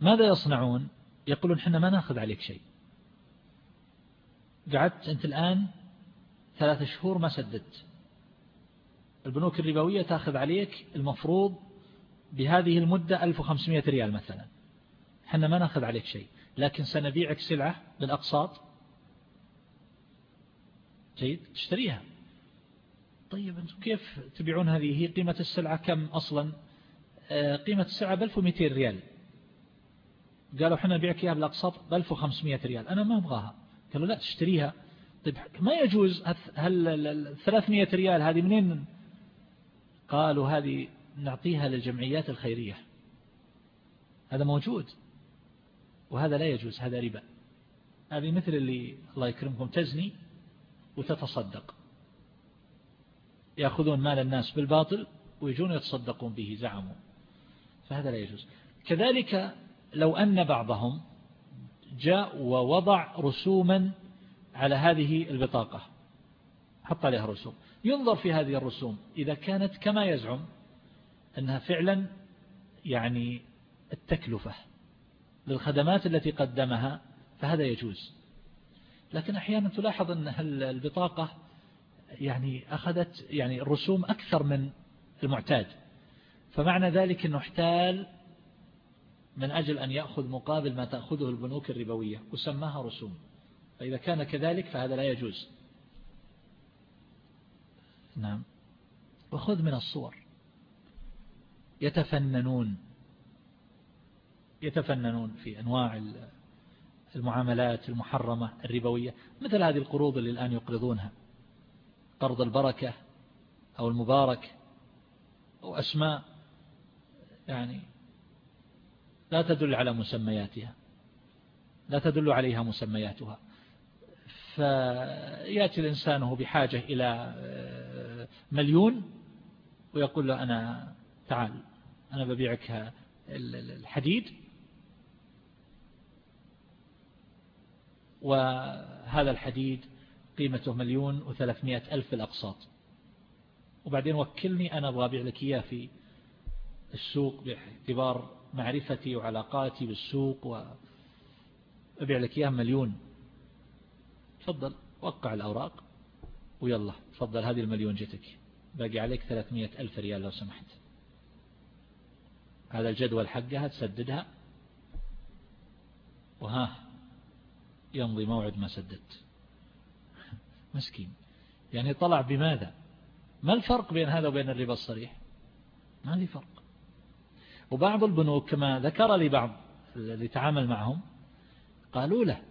ماذا يصنعون؟ يقولون حنا ما ناخذ عليك شيء. قعدت أنت الآن ثلاث شهور ما سددت. البنوك الربوية تاخذ عليك المفروض بهذه المدة 1500 ريال مثلا. حنا ما ناخذ عليك شيء. لكن سنبيعك سلعة بالأقساط. جيد؟ تشتريها. طيب أنتم كيف تبيعون هذه؟ هي قيمة السلعة كم أصلا؟ قيمة السلعة ب 1200 ريال. قالوا حنا نبيعك إياها بالأقساط ب 1500 ريال. أنا ما أبغاها. قالوا لا تشتريها. طيب ما يجوز؟ هل ال 300 ريال هذه منين؟ قالوا هذه نعطيها للجمعيات الخيرية. هذا موجود. وهذا لا يجوز هذا ربا. هذه مثل اللي الله يكرمكم تزني وتتصدق. يأخذون مال الناس بالباطل ويجون يتصدقون به زعموا. فهذا لا يجوز. كذلك لو أن بعضهم جاء ووضع رسوما على هذه البطاقة حط عليها رسوم ينظر في هذه الرسوم إذا كانت كما يزعم أنها فعلا يعني التكلفة للخدمات التي قدمها فهذا يجوز. لكن أحيانا تلاحظ أن البطاقة يعني أخذت يعني الرسوم أكثر من المعتاد. فمعنى ذلك أنه احتال من أجل أن يأخذ مقابل ما تأخذه البنوك الربوية وسماها رسوم. فإذا كان كذلك فهذا لا يجوز. نعم. وخذ من الصور. يتفننون. يتفننون في أنواع المعاملات المحرمة الربوية مثل هذه القروض اللي الآن يقرضونها. قرض البركة أو المبارك أو أسماء. يعني لا تدل على مسمياتها. لا تدل عليها مسمياتها. فيأتي الإنسان وهو بحاجة إلى آه، مليون ويقول له أنا تعال أنا ببيعك الحديد. وهذا الحديد قيمته مليون وثلاثمائة ألف الأقساط. وبعدين وكلني أنا أبغى أبيع لك إياه في السوق باعتبار معرفتي وعلاقاتي بالسوق وأبيع لك إياه مليون. تفضل وقع الأوراق. ويلا تفضل هذه المليون جتك. باقي عليك ثلاثمائة ألف ريال لو سمحت. هذا الجدول حقها تسددها. وها يمضي موعد ما سددت. مسكين. يعني طلع بماذا؟ ما الفرق بين هذا وبين الربا الصريح؟ ما في فرق. وبعض البنوك كما ذكر لي بعض اللي تعامل معهم قالوا له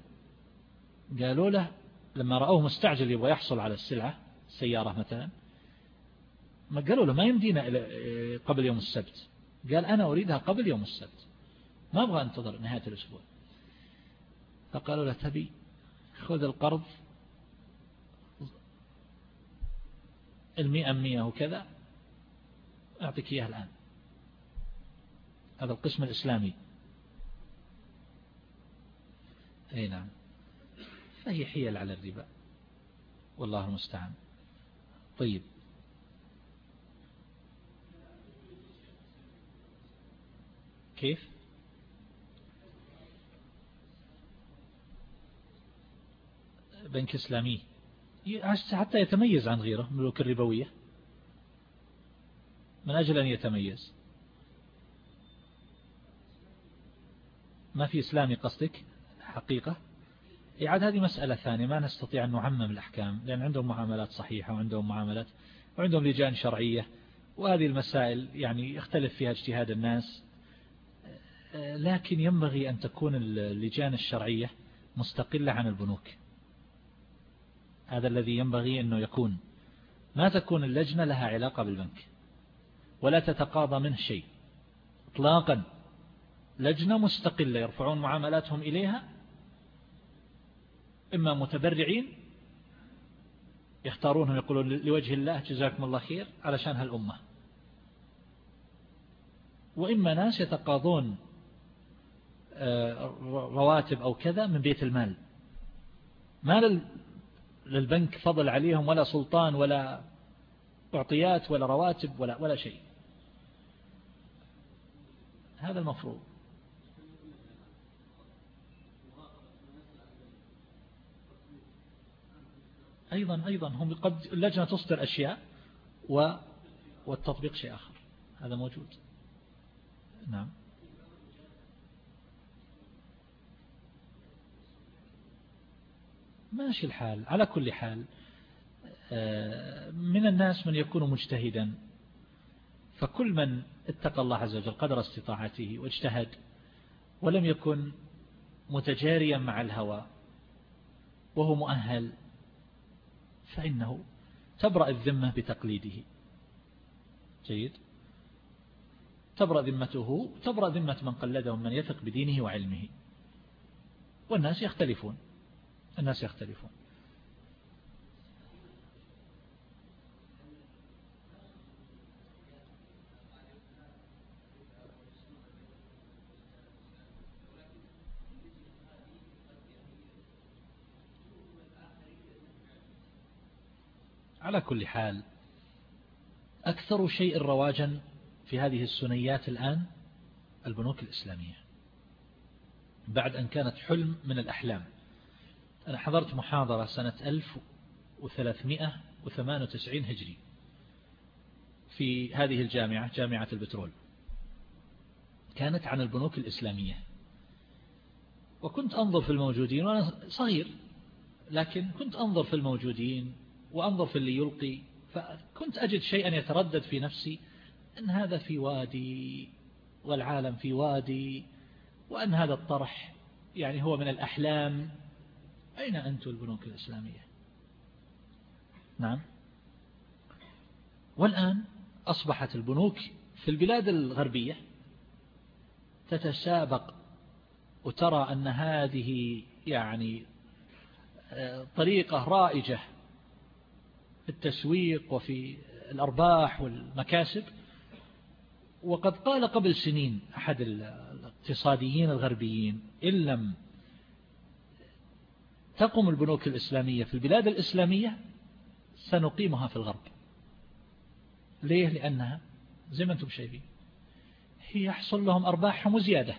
قالوا له لما رأوه مستعجل يبغى يحصل على السلعة السيارة مثلا ما قالوا له ما يمدينا قبل يوم السبت؟ قال أنا أريدها قبل يوم السبت. ما أبغى أنتظر نهاية الأسبوع. فقالوا له تبي خذ القرض المئة مئة وكذا أعطيك إياه الآن. هذا القسم الإسلامي. أي نعم. فهي حيل على الربا. والله المستعان. طيب. كيف؟ بنك إسلامي. حتى يتميز عن غيره من الربوية. من أجل أن يتميز. ما في إسلامي قصدك؟ حقيقة. إعاد هذه مسألة ثانية. ما نستطيع أن نعمم الأحكام لأن عندهم معاملات صحيحة وعندهم معاملات وعندهم لجان شرعية وهذه المسائل يعني يختلف فيها اجتهاد الناس. لكن ينبغي أن تكون اللجان الشرعية مستقلة عن البنوك. هذا الذي ينبغي أنه يكون. ما تكون اللجنة لها علاقة بالبنك ولا تتقاضى منه شيء اطلاقا. لجنة مستقلة يرفعون معاملاتهم إليها إما متبرعين يختارونهم يقولون لوجه الله جزاكم الله خير علشان هالأمة. وإما ناس يتقاضون آه، رواتب أو كذا من بيت المال. ما للبنك فضل عليهم ولا سلطان ولا أعطيات ولا رواتب ولا, ولا شيء. هذا المفروض. أيضا أيضا هم قد اللجنة تصدر أشياء و والتطبيق شيء آخر. هذا موجود. نعم. ماشي الحال. على كل حال آه، من الناس من يكون مجتهدا فكل من اتقى الله عز وجل قدر استطاعته واجتهد ولم يكن متجاريا مع الهوى وهو مؤهل فإنه تبرأ الذمة بتقليده. جيد. تبرأ ذمته تبرأ ذمة من قلده من يثق بدينه وعلمه. والناس يختلفون. الناس يختلفون. على كل حال أكثر شيء رواجا في هذه السنيات الآن البنوك الإسلامية بعد أن كانت حلم من الأحلام. أنا حضرت محاضرة سنة 1398 هجري في هذه الجامعة جامعة البترول. كانت عن البنوك الإسلامية. وكنت أنظر في الموجودين وأنا صغير لكن كنت أنظر في الموجودين وأنظر في اللي يلقي فكنت أجد شيئا يتردد في نفسي أن هذا في وادي والعالم في وادي وأن هذا الطرح يعني هو من الأحلام. أين أنتم البنوك الإسلامية؟ نعم. والآن أصبحت البنوك في البلاد الغربية تتسابق وترى أن هذه يعني آه، طريقة رائجة التسويق وفي الأرباح والمكاسب. وقد قال قبل سنين أحد الاقتصاديين الغربيين إن لم تقوم البنوك الإسلامية في البلاد الإسلامية سنقيمها في الغرب. ليه؟ لأنها زي ما أنتم شايفين هي يحصل لهم أرباحهم وزيادة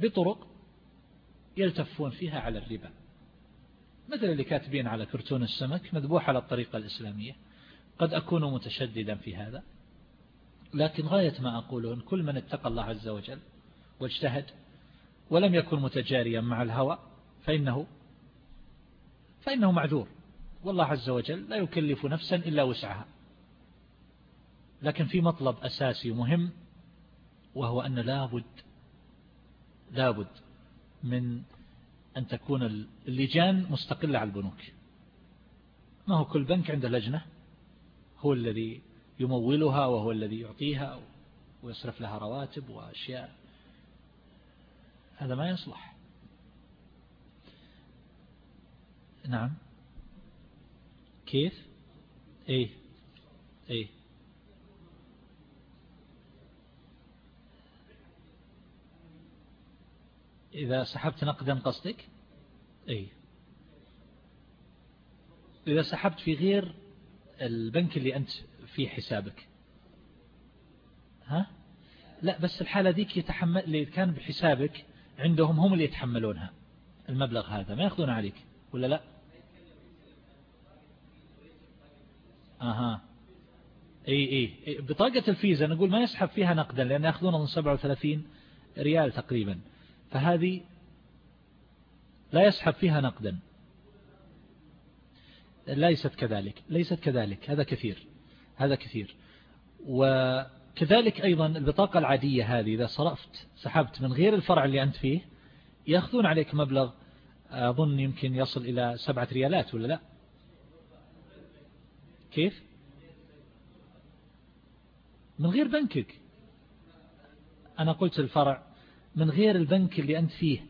بطرق يلتفون فيها على الربا. مثل اللي كاتبين على كرتون السمك مذبوح على الطريقة الإسلامية. قد أكون متشددا في هذا لكن غاية ما أقوله كل من اتقى الله عز وجل واجتهد ولم يكن متجاريا مع الهوى فإنه فإنه معذور. والله عز وجل لا يكلف نفسا إلا وسعها. لكن في مطلب أساسي مهم وهو أن لابد لابد من أن تكون اللجان مستقلة على البنوك. ما هو كل بنك عنده لجنة؟ هو الذي يمولها وهو الذي يعطيها ويصرف لها رواتب وأشياء. هذا ما يصلح. نعم. كيف؟ إيه. إيه. إذا سحبت نقدا قصدك؟ أي. إذا سحبت في غير البنك اللي أنت في حسابك. ها؟ لا بس الحالة ذيك يتحمل اللي كان بحسابك عندهم هم اللي يتحملونها. المبلغ هذا ما يأخذون عليك ولا لا؟ أها. إي إي بطاقة الفيزا نقول ما يسحب فيها نقدا لأن يأخذون من 37 ريال تقريبا. فهذه لا يسحب فيها نقدا. ليست كذلك ليست كذلك هذا كثير هذا كثير. وكذلك أيضا البطاقة العادية هذه إذا صرفت سحبت من غير الفرع اللي أنت فيه يأخذون عليك مبلغ أظن يمكن يصل إلى سبعة ريالات ولا لا؟ كيف؟ من غير بنكك. أنا قلت الفرع من غير البنك اللي أنت فيه.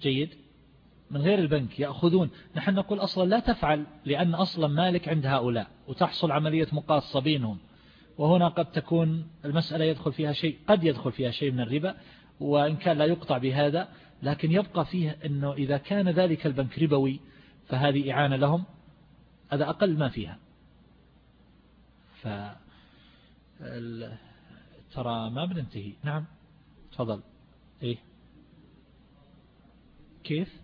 جيد؟ من غير البنك يأخذون. نحن نقول أصلا لا تفعل لأن أصلا مالك عند هؤلاء وتحصل عملية مقاصة بينهم. وهنا قد تكون المسألة يدخل فيها شيء قد يدخل فيها شيء من الربا وإن كان لا يقطع بهذا لكن يبقى فيه أنه إذا كان ذلك البنك ربوي فهذه إعانة لهم هذا أقل ما فيها. ف ترى ما بننتهي. نعم. تفضل. إيه؟ كيف؟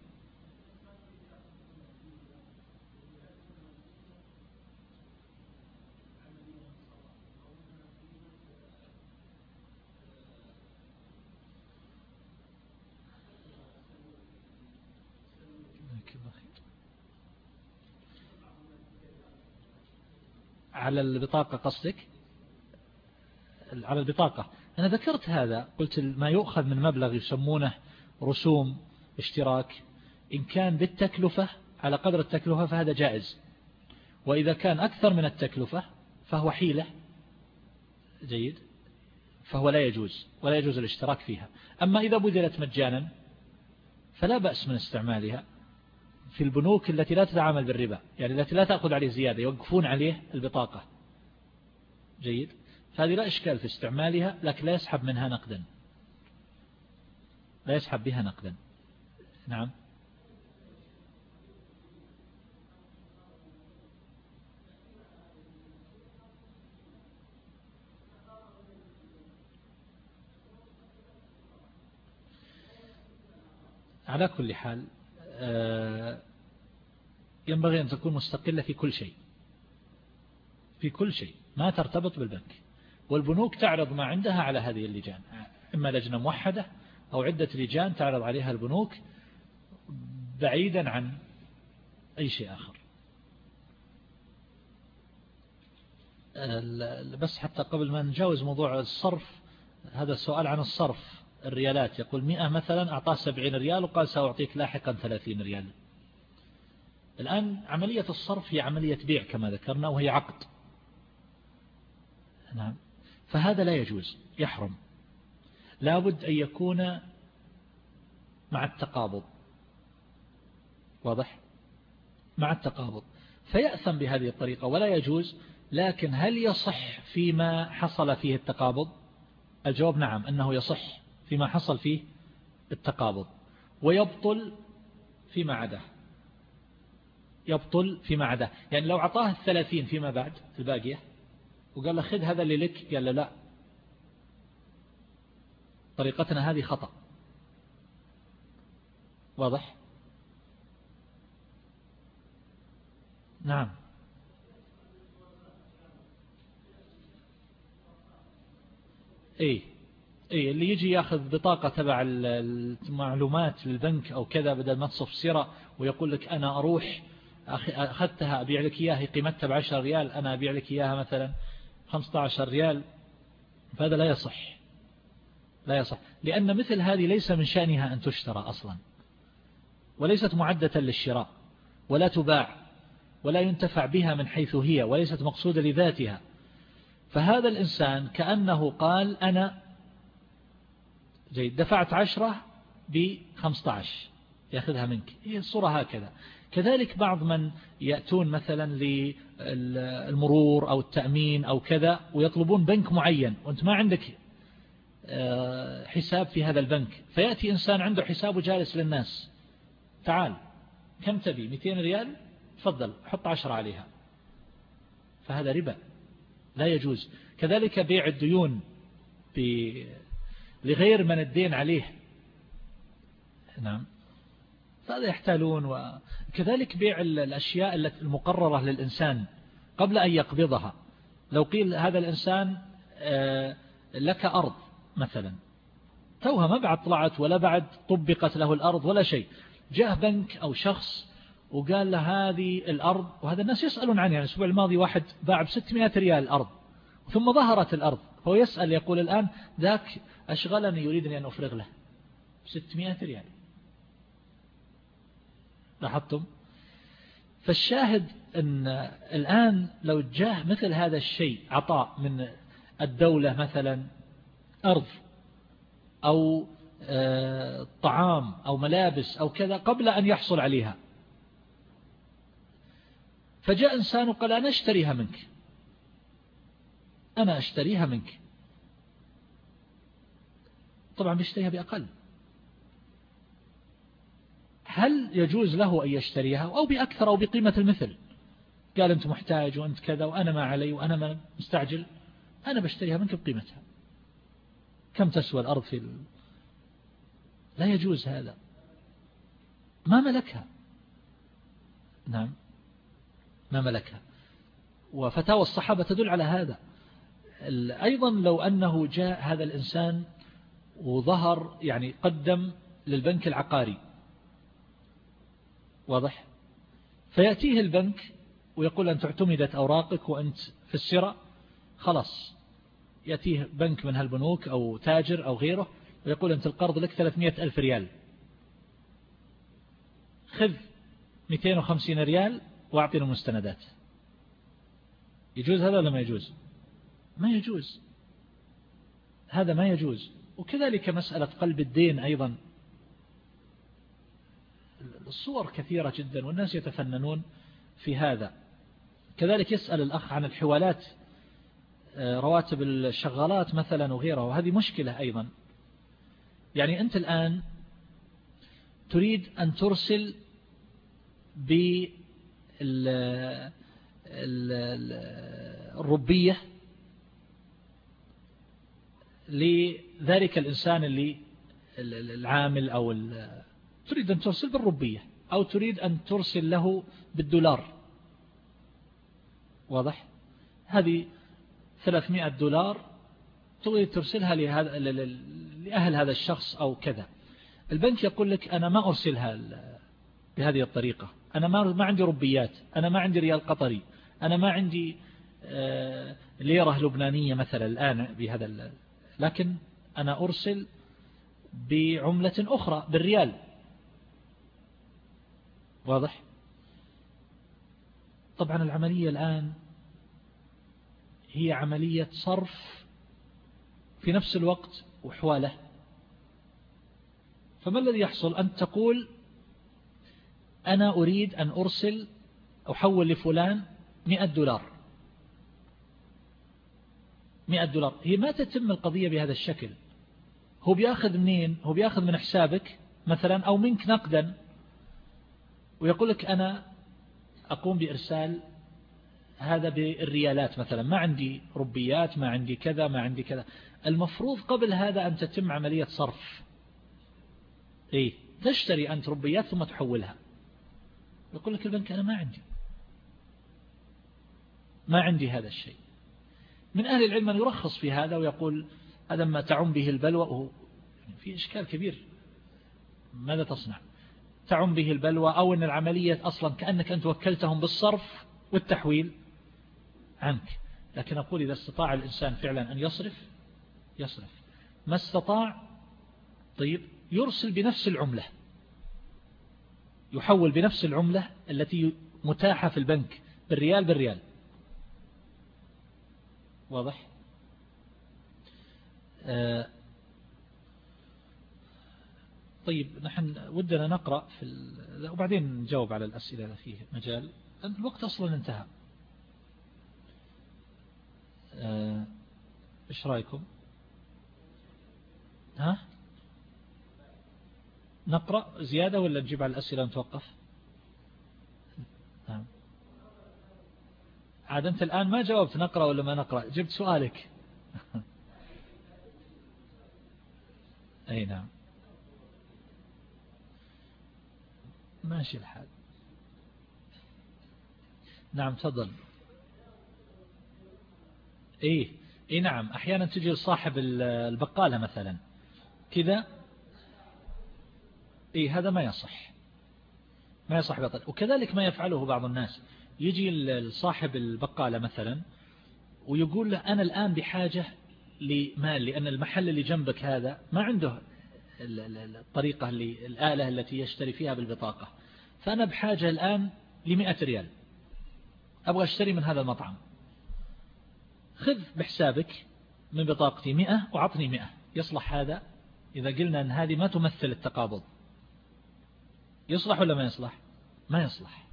على البطاقة قصدك؟ على البطاقة. أنا ذكرت هذا. قلت ما يؤخذ من مبلغ يسمونه رسوم اشتراك إن كان بالتكلفة على قدر التكلفة فهذا جائز. وإذا كان أكثر من التكلفة فهو حيلة. جيد. فهو لا يجوز ولا يجوز الاشتراك فيها. أما إذا بذلت مجانا فلا بأس من استعمالها في البنوك التي لا تتعامل بالربا. يعني التي لا تأخذ عليه زيادة يوقفون عليه البطاقة. جيد. فهذه لا إشكال في استعمالها لكن لا يسحب منها نقدا. لا يسحب بها نقدا. نعم. على كل حال آه، ينبغي أن تكون مستقلة في كل شيء. في كل شيء. ما ترتبط بالبنك. والبنوك تعرض ما عندها على هذه اللجان. إما لجنة موحدة أو عدة لجان تعرض عليها البنوك بعيدا عن أي شيء آخر. بس حتى قبل ما نجاوز موضوع الصرف هذا السؤال عن الصرف الريالات. يقول مئة مثلا أعطاه سبعين ريال وقال سأعطيك لاحقا ثلاثين ريال. الآن عملية الصرف هي عملية بيع كما ذكرنا وهي عقد. نعم. فهذا لا يجوز يحرم. لابد أن يكون مع التقابض. واضح؟ مع التقابض. فيأثم بهذه الطريقة ولا يجوز لكن هل يصح فيما حصل فيه التقابض؟ الجواب نعم أنه يصح فيما حصل فيه التقابض. ويبطل فيما عداه. يبطل فيما عداه. يعني لو عطاه الثلاثين فيما بعد الباقية وقال له خذ هذا اللي لك. قال له لا. طريقتنا هذه خطأ. واضح؟ نعم. إيه. إيه. اللي يجي ياخذ بطاقة تبع المعلومات للبنك أو كذا بدل ما تصف سيرة ويقول لك أنا أروح أخذتها أبيع لك إياها قيمتها بعشر ريال أنا أبيع لك إياها مثلا. 15 ريال فهذا لا يصح. لا يصح. لأن مثل هذه ليس من شأنها أن تشترى أصلا. وليست معدة للشراء ولا تباع ولا ينتفع بها من حيث هي وليست مقصودة لذاتها. فهذا الإنسان كأنه قال أنا جيد دفعت عشرة بخمسة عشر. يأخذها منك. هي الصورة هكذا. كذلك بعض من يأتون مثلا للمرور أو التأمين أو كذا ويطلبون بنك معين وأنت ما عندك آه، حساب في هذا البنك. فيأتي إنسان عنده حساب جالس للناس. تعال كم تبي؟ 200 ريال؟ تفضل حط عشرة عليها. فهذا ربا. لا يجوز. كذلك بيع الديون لغير من الدين عليه. نعم. فهذا يحتالون؟ وكذلك بيع الأشياء المقررة للإنسان قبل أن يقبضها. لو قيل هذا الإنسان آه، لك أرض مثلا. توها ما بعد طلعت ولا بعد طبقت له الأرض ولا شيء. جاء بنك أو شخص وقال له هذه الأرض وهذا الناس يسألون عنها. يعني الأسبوع الماضي واحد باع ب 600 ريال الأرض ثم ظهرت الأرض. هو يسأل يقول الآن ذاك أشغلني يريدني أن أفرغ له. 600 ريال. لاحظتم؟ فالشاهد أن الآن لو جاء مثل هذا الشيء عطاء من الدولة مثلا أرض أو آه، طعام أو ملابس أو كذا قبل أن يحصل عليها. فجاء إنسان وقال أنا أشتريها منك. أنا أشتريها منك. طبعا بيشتريها بأقل. هل يجوز له أن يشتريها أو بأكثر أو بقيمة المثل؟ قال أنت محتاج وأنت كذا وأنا ما علي وأنا ما مستعجل. أنا بشتريها منك بقيمتها. كم تسوى الأرض في ال... لا يجوز هذا. ما ملكها. نعم. ما ملكها. وفتاوى الصحابة تدل على هذا. أيضا لو أنه جاء هذا الإنسان وظهر يعني قدم للبنك العقاري. واضح؟ فيأتيه البنك ويقول أنت اعتمدت أوراقك وأنت في السرة. خلاص. يأتيه بنك من هالبنوك أو تاجر أو غيره ويقول أنت القرض لك 300 ألف ريال. خذ 250 ريال واعطينا المستندات. يجوز هذا ولا ما يجوز؟ ما يجوز. هذا ما يجوز. وكذلك مسألة قلب الدين أيضا. الصور كثيرة جدا والناس يتفننون في هذا. كذلك يسأل الأخ عن الحوالات آه، رواتب الشغالات مثلا وغيرها وهذه مشكلة أيضا. يعني أنت الآن تريد أن ترسل بالربية لذلك الإنسان اللي العامل أو تريد أن ترسل بالربية أو تريد أن ترسل له بالدولار. واضح؟ هذه 300 دولار تريد ترسلها لهذا لأهل هذا الشخص أو كذا. البنك يقول لك أنا ما أرسلها بهذه الطريقة. أنا ما ما عندي ربيات. أنا ما عندي ريال قطري. أنا ما عندي آه، ليرة لبنانية مثلا الآن بهذا لكن أنا أرسل بعملة أخرى بالريال. واضح؟ طبعا العملية الآن هي عملية صرف في نفس الوقت وحواله. فما الذي يحصل؟ أن تقول أنا أريد أن أرسل أحول لفلان مئة دولار. مئة دولار. هي ما تتم القضية بهذا الشكل. هو بيأخذ منين؟ هو بيأخذ من حسابك مثلا أو منك نقدا. ويقول لك أنا أقوم بإرسال هذا بالريالات مثلا. ما عندي ربيات ما عندي كذا ما عندي كذا. المفروض قبل هذا أن تتم عملية صرف. إيه تشتري أنت ربيات ثم تحولها. يقول لك البنك أنا ما عندي. ما عندي هذا الشيء. من أهل العلم من يرخص في هذا ويقول هذا ما تعم به البلوى. في إشكال كبير. ماذا تصنع؟ تعم به البلوى أو أن العملية أصلا كأنك أنت وكلتهم بالصرف والتحويل عنك. لكن أقول إذا استطاع الإنسان فعلا أن يصرف يصرف. ما استطاع؟ طيب يرسل بنفس العملة. يحول بنفس العملة التي متاحة في البنك بالريال بالريال. واضح؟ آه طيب نحن ودنا نقرأ في. وبعدين نجاوب على الأسئلة اللي فيه مجال. الوقت أصلا انتهى. آه، إيش رأيكم؟ ها؟ نقرأ زيادة ولا نجيب على الأسئلة نتوقف نعم. عاد أنت الآن ما جاوبت نقرأ ولا ما نقرأ جبت سؤالك. أي نعم. ماشي الحال. نعم تفضل. إيه إيه نعم أحيانا تجي لصاحب البقالة مثلا. كذا؟ إيه هذا ما يصح. ما يصح بطل. وكذلك ما يفعله بعض الناس. يجي لصاحب البقالة مثلا ويقول له أنا الآن بحاجة لمال لأن المحل اللي جنبك هذا ما عنده الطريقة الآلة التي يشتري فيها بالبطاقة. فأنا بحاجة الآن لمئة ريال. أبغى أشتري من هذا المطعم. خذ بحسابك من بطاقتي مئة وعطني مئة. يصلح هذا؟ إذا قلنا أن هذه ما تمثل التقابض. يصلح ولا ما يصلح؟ ما يصلح.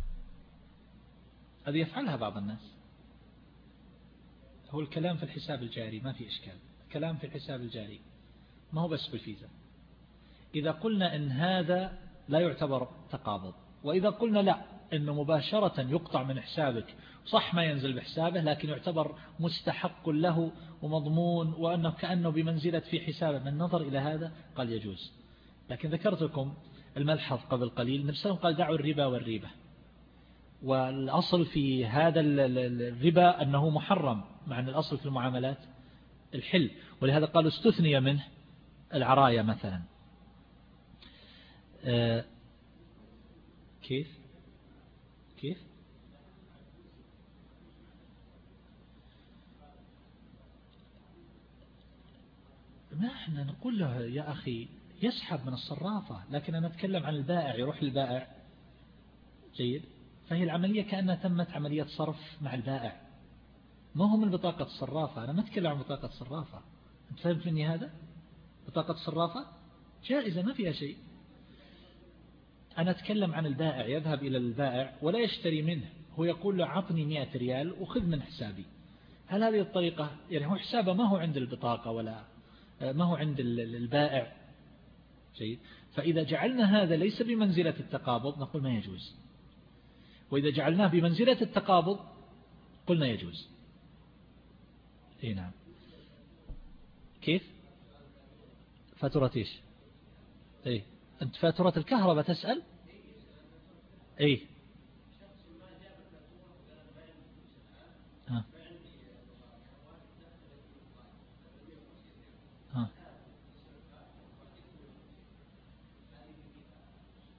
هذه يفعلها بعض الناس. هو الكلام في الحساب الجاري ما في إشكال. كلام في الحساب الجاري ما هو بس بالفيزا. إذا قلنا أن هذا لا يعتبر تقابض وإذا قلنا لا أنه مباشرة يقطع من حسابك. صح ما ينزل بحسابه لكن يعتبر مستحق له ومضمون وأنه كأنه بمنزلة في حسابه. من نظر إلى هذا؟ قال يجوز. لكن ذكرت لكم الملحظ قبل قليل النبي صلى الله عليه وسلم قال دعوا الربا والريبة. والأصل في هذا الربا أنه محرم مع أن الأصل في المعاملات الحل. ولهذا قالوا استثني منه العراية مثلا. آه، كيف؟ كيف؟ ما إحنا نقول له يا أخي يسحب من الصرافة لكن أنا أتكلم عن البائع يروح للبائع. جيد. فهي العملية كأنها تمت عملية صرف مع البائع. ما هو من بطاقة الصرافة؟ أنا ما أتكلم عن بطاقة الصرافة. أنت فهمت مني هذا؟ بطاقة الصرافة؟ جائزة ما فيها شيء. أنا أتكلم عن البائع يذهب إلى البائع ولا يشتري منه. هو يقول له عطني 100 ريال وخذ من حسابي. هل هذه الطريقة يعني هو حسابه ما هو عند البطاقة ولا ما هو عند البائع؟ جيد. فإذا جعلنا هذا ليس بمنزلة التقابض نقول ما يجوز. وإذا جعلناه بمنزلة التقابض قلنا يجوز. إي نعم. كيف؟ فاتورة إيش؟ إيه أنت فاتورة الكهرباء تسأل؟ أي ها. ها.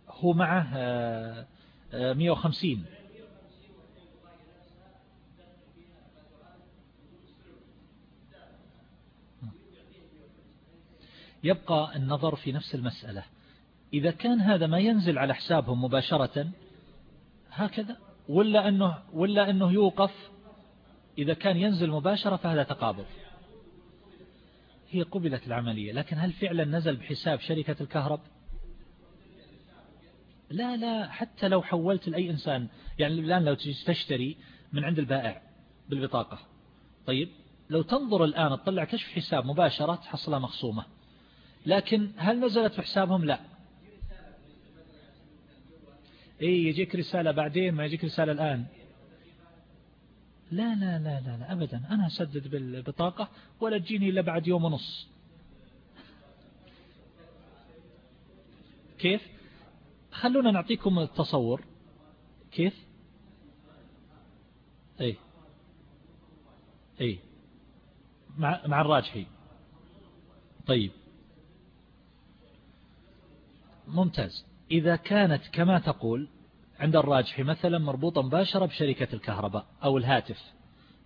هو معه آه، آه، 150 يبقى النظر في نفس المسألة. إذا كان هذا ما ينزل على حسابهم مباشرة هكذا؟ ولا أنه, ولا أنه يوقف؟ إذا كان ينزل مباشرة فهذا تقابض هي قبلت العملية لكن هل فعلا نزل بحساب شركة الكهرب؟ لا لا حتى لو حولت لأي إنسان يعني الآن لو تشتري من عند البائع بالبطاقة. طيب لو تنظر الآن تطلع كشف حساب مباشرة تحصلها مخصومة. لكن هل نزلت في حسابهم لا. اي يجيك رسالة بعدين ما يجيك رسالة الآن. لا لا لا لا, لا أبدا. أنا أسدد بالبطاقة ولا تجيني إلا بعد يوم ونص. كيف؟ خلونا نعطيكم التصور. كيف؟ اي اي مع مع الراجحي. طيب. ممتاز. إذا كانت كما تقول عند الراجحي مثلا مربوطة مباشرة بشركة الكهرباء أو الهاتف.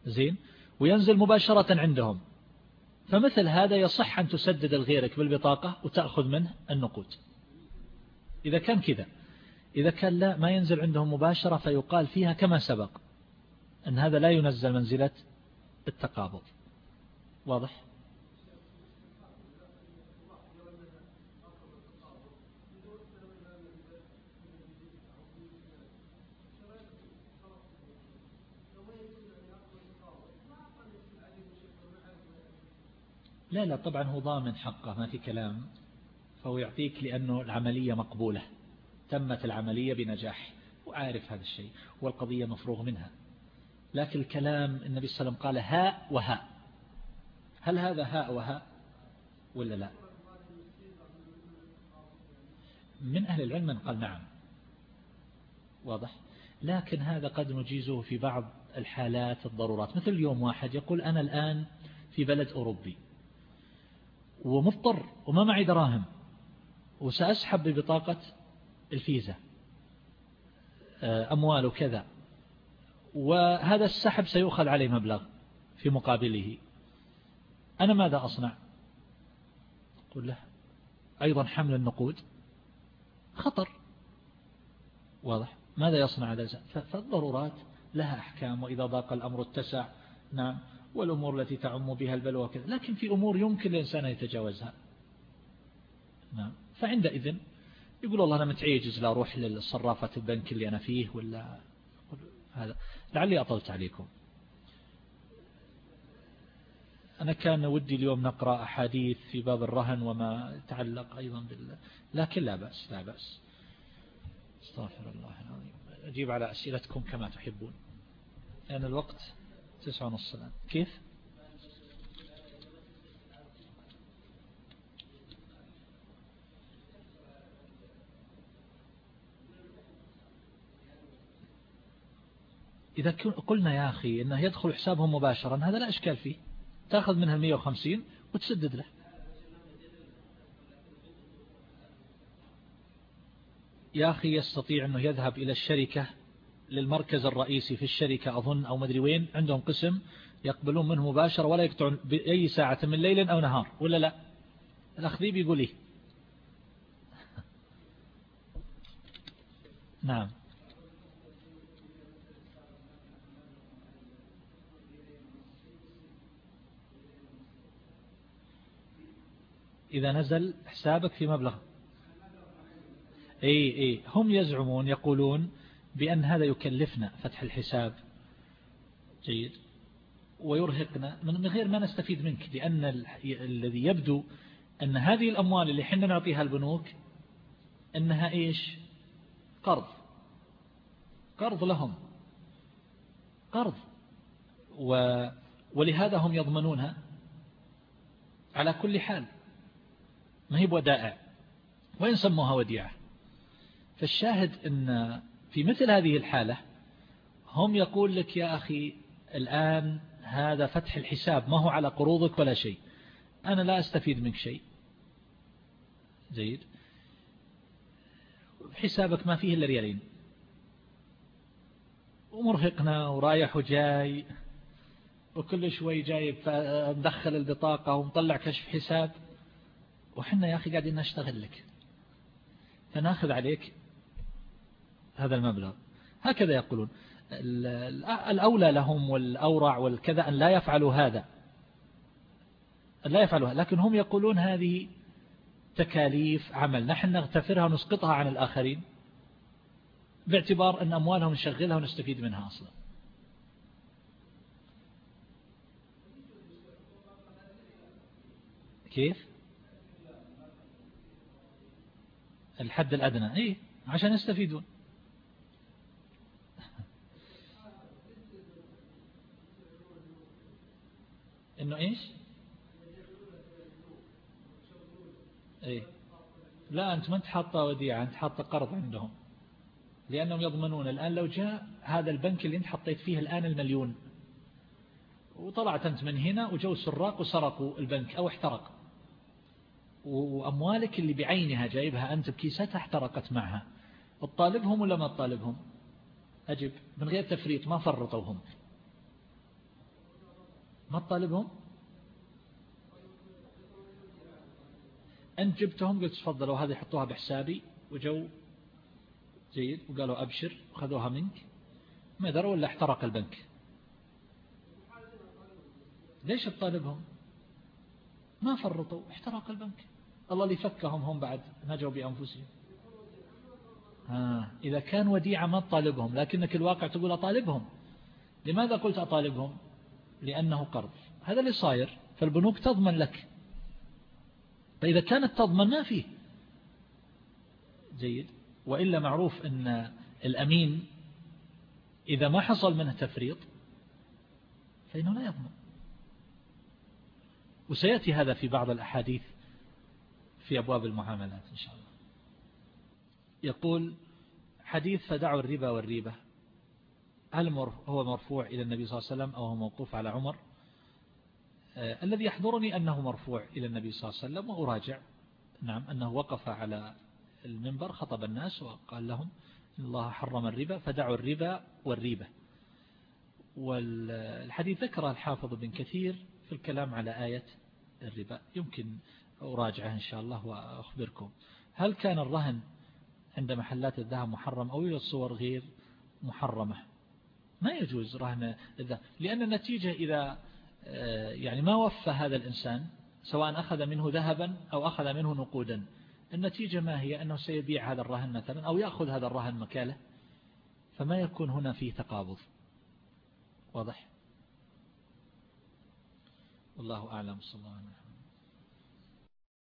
زين؟ وينزل مباشرة عندهم. فمثل هذا يصح أن تسدد الغيرك بالبطاقة وتأخذ منه النقود. إذا كان كذا. إذا كان لا ما ينزل عندهم مباشرة فيقال فيها كما سبق أن هذا لا ينزل منزلة التقابض. واضح؟ لا لا طبعا هو ضامن حقه ما في كلام. فهو يعطيك لأنه العملية مقبولة تمت العملية بنجاح. وعارف هذا الشيء والقضية مفروغ منها. لكن الكلام النبي صلى الله عليه وسلم قال هاء وهاء هل هذا هاء وهاء ولا لا؟ من أهل العلم من قال نعم. واضح؟ لكن هذا قد نجيزه في بعض الحالات الضرورات. مثل اليوم واحد يقول أنا الآن في بلد أوروبي. ومضطر وما معي دراهم وسأسحب ببطاقة الفيزا. آه، أموال وكذا. وهذا السحب سيؤخذ عليه مبلغ في مقابله. أنا ماذا أصنع؟ قل له أيضا حمل النقود. خطر. واضح. ماذا يصنع هذا فالضرورات لها أحكام وإذا ضاق الأمر اتسع. نعم. والأمور التي تعم بها البلوى كذا لكن في أمور يمكن الإنسان يتجاوزها. نعم. فعندئذ يقول والله أنا متعيجز لا أروح للصرافة البنك اللي أنا فيه ولا هذا. لعلي أطلت عليكم. أنا كان ودي اليوم نقرأ أحاديث في باب الرهن وما يتعلق أيضا بال لكن لا بأس لا بأس. أستغفر الله العظيم. أجيب على أسئلتكم كما تحبون. لأن الوقت تسعة ونص الآن. كيف؟ إذا قلنا يا أخي إنه يدخل حسابهم مباشرا هذا لا إشكال فيه. تأخذ منها 150 وتسدد له. يا أخي يستطيع أنه يذهب إلى الشركة للمركز الرئيسي في الشركة أظن أو مدري وين عندهم قسم يقبلون منه مباشرة ولا يقطعون بأي ساعة من ليل أو نهار ولا لا؟ الأخذيب يقول إيه؟ نعم. إذا نزل حسابك في مبلغ. أي أي. هم يزعمون يقولون بأن هذا يكلفنا فتح الحساب. جيد. ويرهقنا من غير ما نستفيد منك لأن الذي يبدو أن هذه الأموال اللي حنا نعطيها البنوك أنها إيش؟ قرض. قرض لهم. قرض. و ولهذا هم يضمنونها على كل حال. ما هي بودائع. وين سموها وديعة؟ فالشاهد أن في مثل هذه الحالة هم يقول لك يا أخي الآن هذا فتح الحساب ما هو على قروضك ولا شيء. أنا لا أستفيد منك شيء. جيد. حسابك ما فيه إلا ريالين. ومرهقنا ورايح وجاي وكل شوي جايب مدخل البطاقة ومطلع كشف حساب. وحنا يا أخي قاعدين نشتغل لك. فناخذ عليك هذا المبلغ. هكذا يقولون. الأولى لهم والأورع والكذا أن لا يفعلوا هذا. لا يفعلوا هذا. لكن هم يقولون هذه تكاليف عمل. نحن نغتفرها ونسقطها عن الآخرين باعتبار أن أموالهم نشغلها ونستفيد منها أصلا. كيف؟ الحد الأدنى. إيه عشان يستفيدون. إنه إيش؟ إيه. لا أنت ما أنت حاطة وديعة أنت حاطة قرض عندهم. لأنهم يضمنون الآن لو جاء هذا البنك اللي أنت حطيت فيه الآن المليون. وطلعت أنت من هنا وجو سراق وسرقوا البنك أو احترق. وأموالك اللي بعينها جايبها أنت بكيستها احترقت معها. تطالبهم ولا ما تطالبهم؟ أجب من غير تفريط ما فرطوا هم ما تطالبهم؟ أنت جبتهم؟ قلت تفضلوا هذه حطوها بحسابي. وجو جيد وقالوا أبشر وخذوها منك. ما دروا ولا احترق البنك. ليش تطالبهم؟ ما فرطوا احترق البنك. الله اللي فكهم هم بعد نجوا بأنفسهم. ها إذا كان وديعة ما تطالبهم لكنك الواقع تقول أطالبهم. لماذا قلت أطالبهم؟ لأنه قرض. هذا اللي صاير فالبنوك تضمن لك. فإذا كانت تضمن ما فيه. جيد. وإلا معروف أن الأمين إذا ما حصل منه تفريط فإنه لا يضمن. وسيأتي هذا في بعض الأحاديث في أبواب المعاملات إن شاء الله. يقول حديث فدعوا الربا والريبة. هل هو مرفوع إلى النبي صلى الله عليه وسلم أو هو موقوف على عمر؟ آه الذي يحضرني أنه مرفوع إلى النبي صلى الله عليه وسلم وأراجع. نعم أنه وقف على المنبر خطب الناس وقال لهم إن الله حرم الربا فدعوا الربا والريبة. والحديث ذكر الحافظ بن كثير في الكلام على آية الربا. يمكن أراجعه إن شاء الله وأخبركم. هل كان الرهن عند محلات الذهب محرم أو يوجد صور غير محرمة؟ ما يجوز رهن الذهب لأن النتيجة إذا آه، يعني ما وفى هذا الإنسان سواء أخذ منه ذهبا أو أخذ منه نقودا النتيجة ما هي؟ أنه سيبيع هذا الرهن مثلا أو يأخذ هذا الرهن مكاله فما يكون هنا فيه تقابض. واضح؟ والله أعلم. صلى الله عليه وسلم.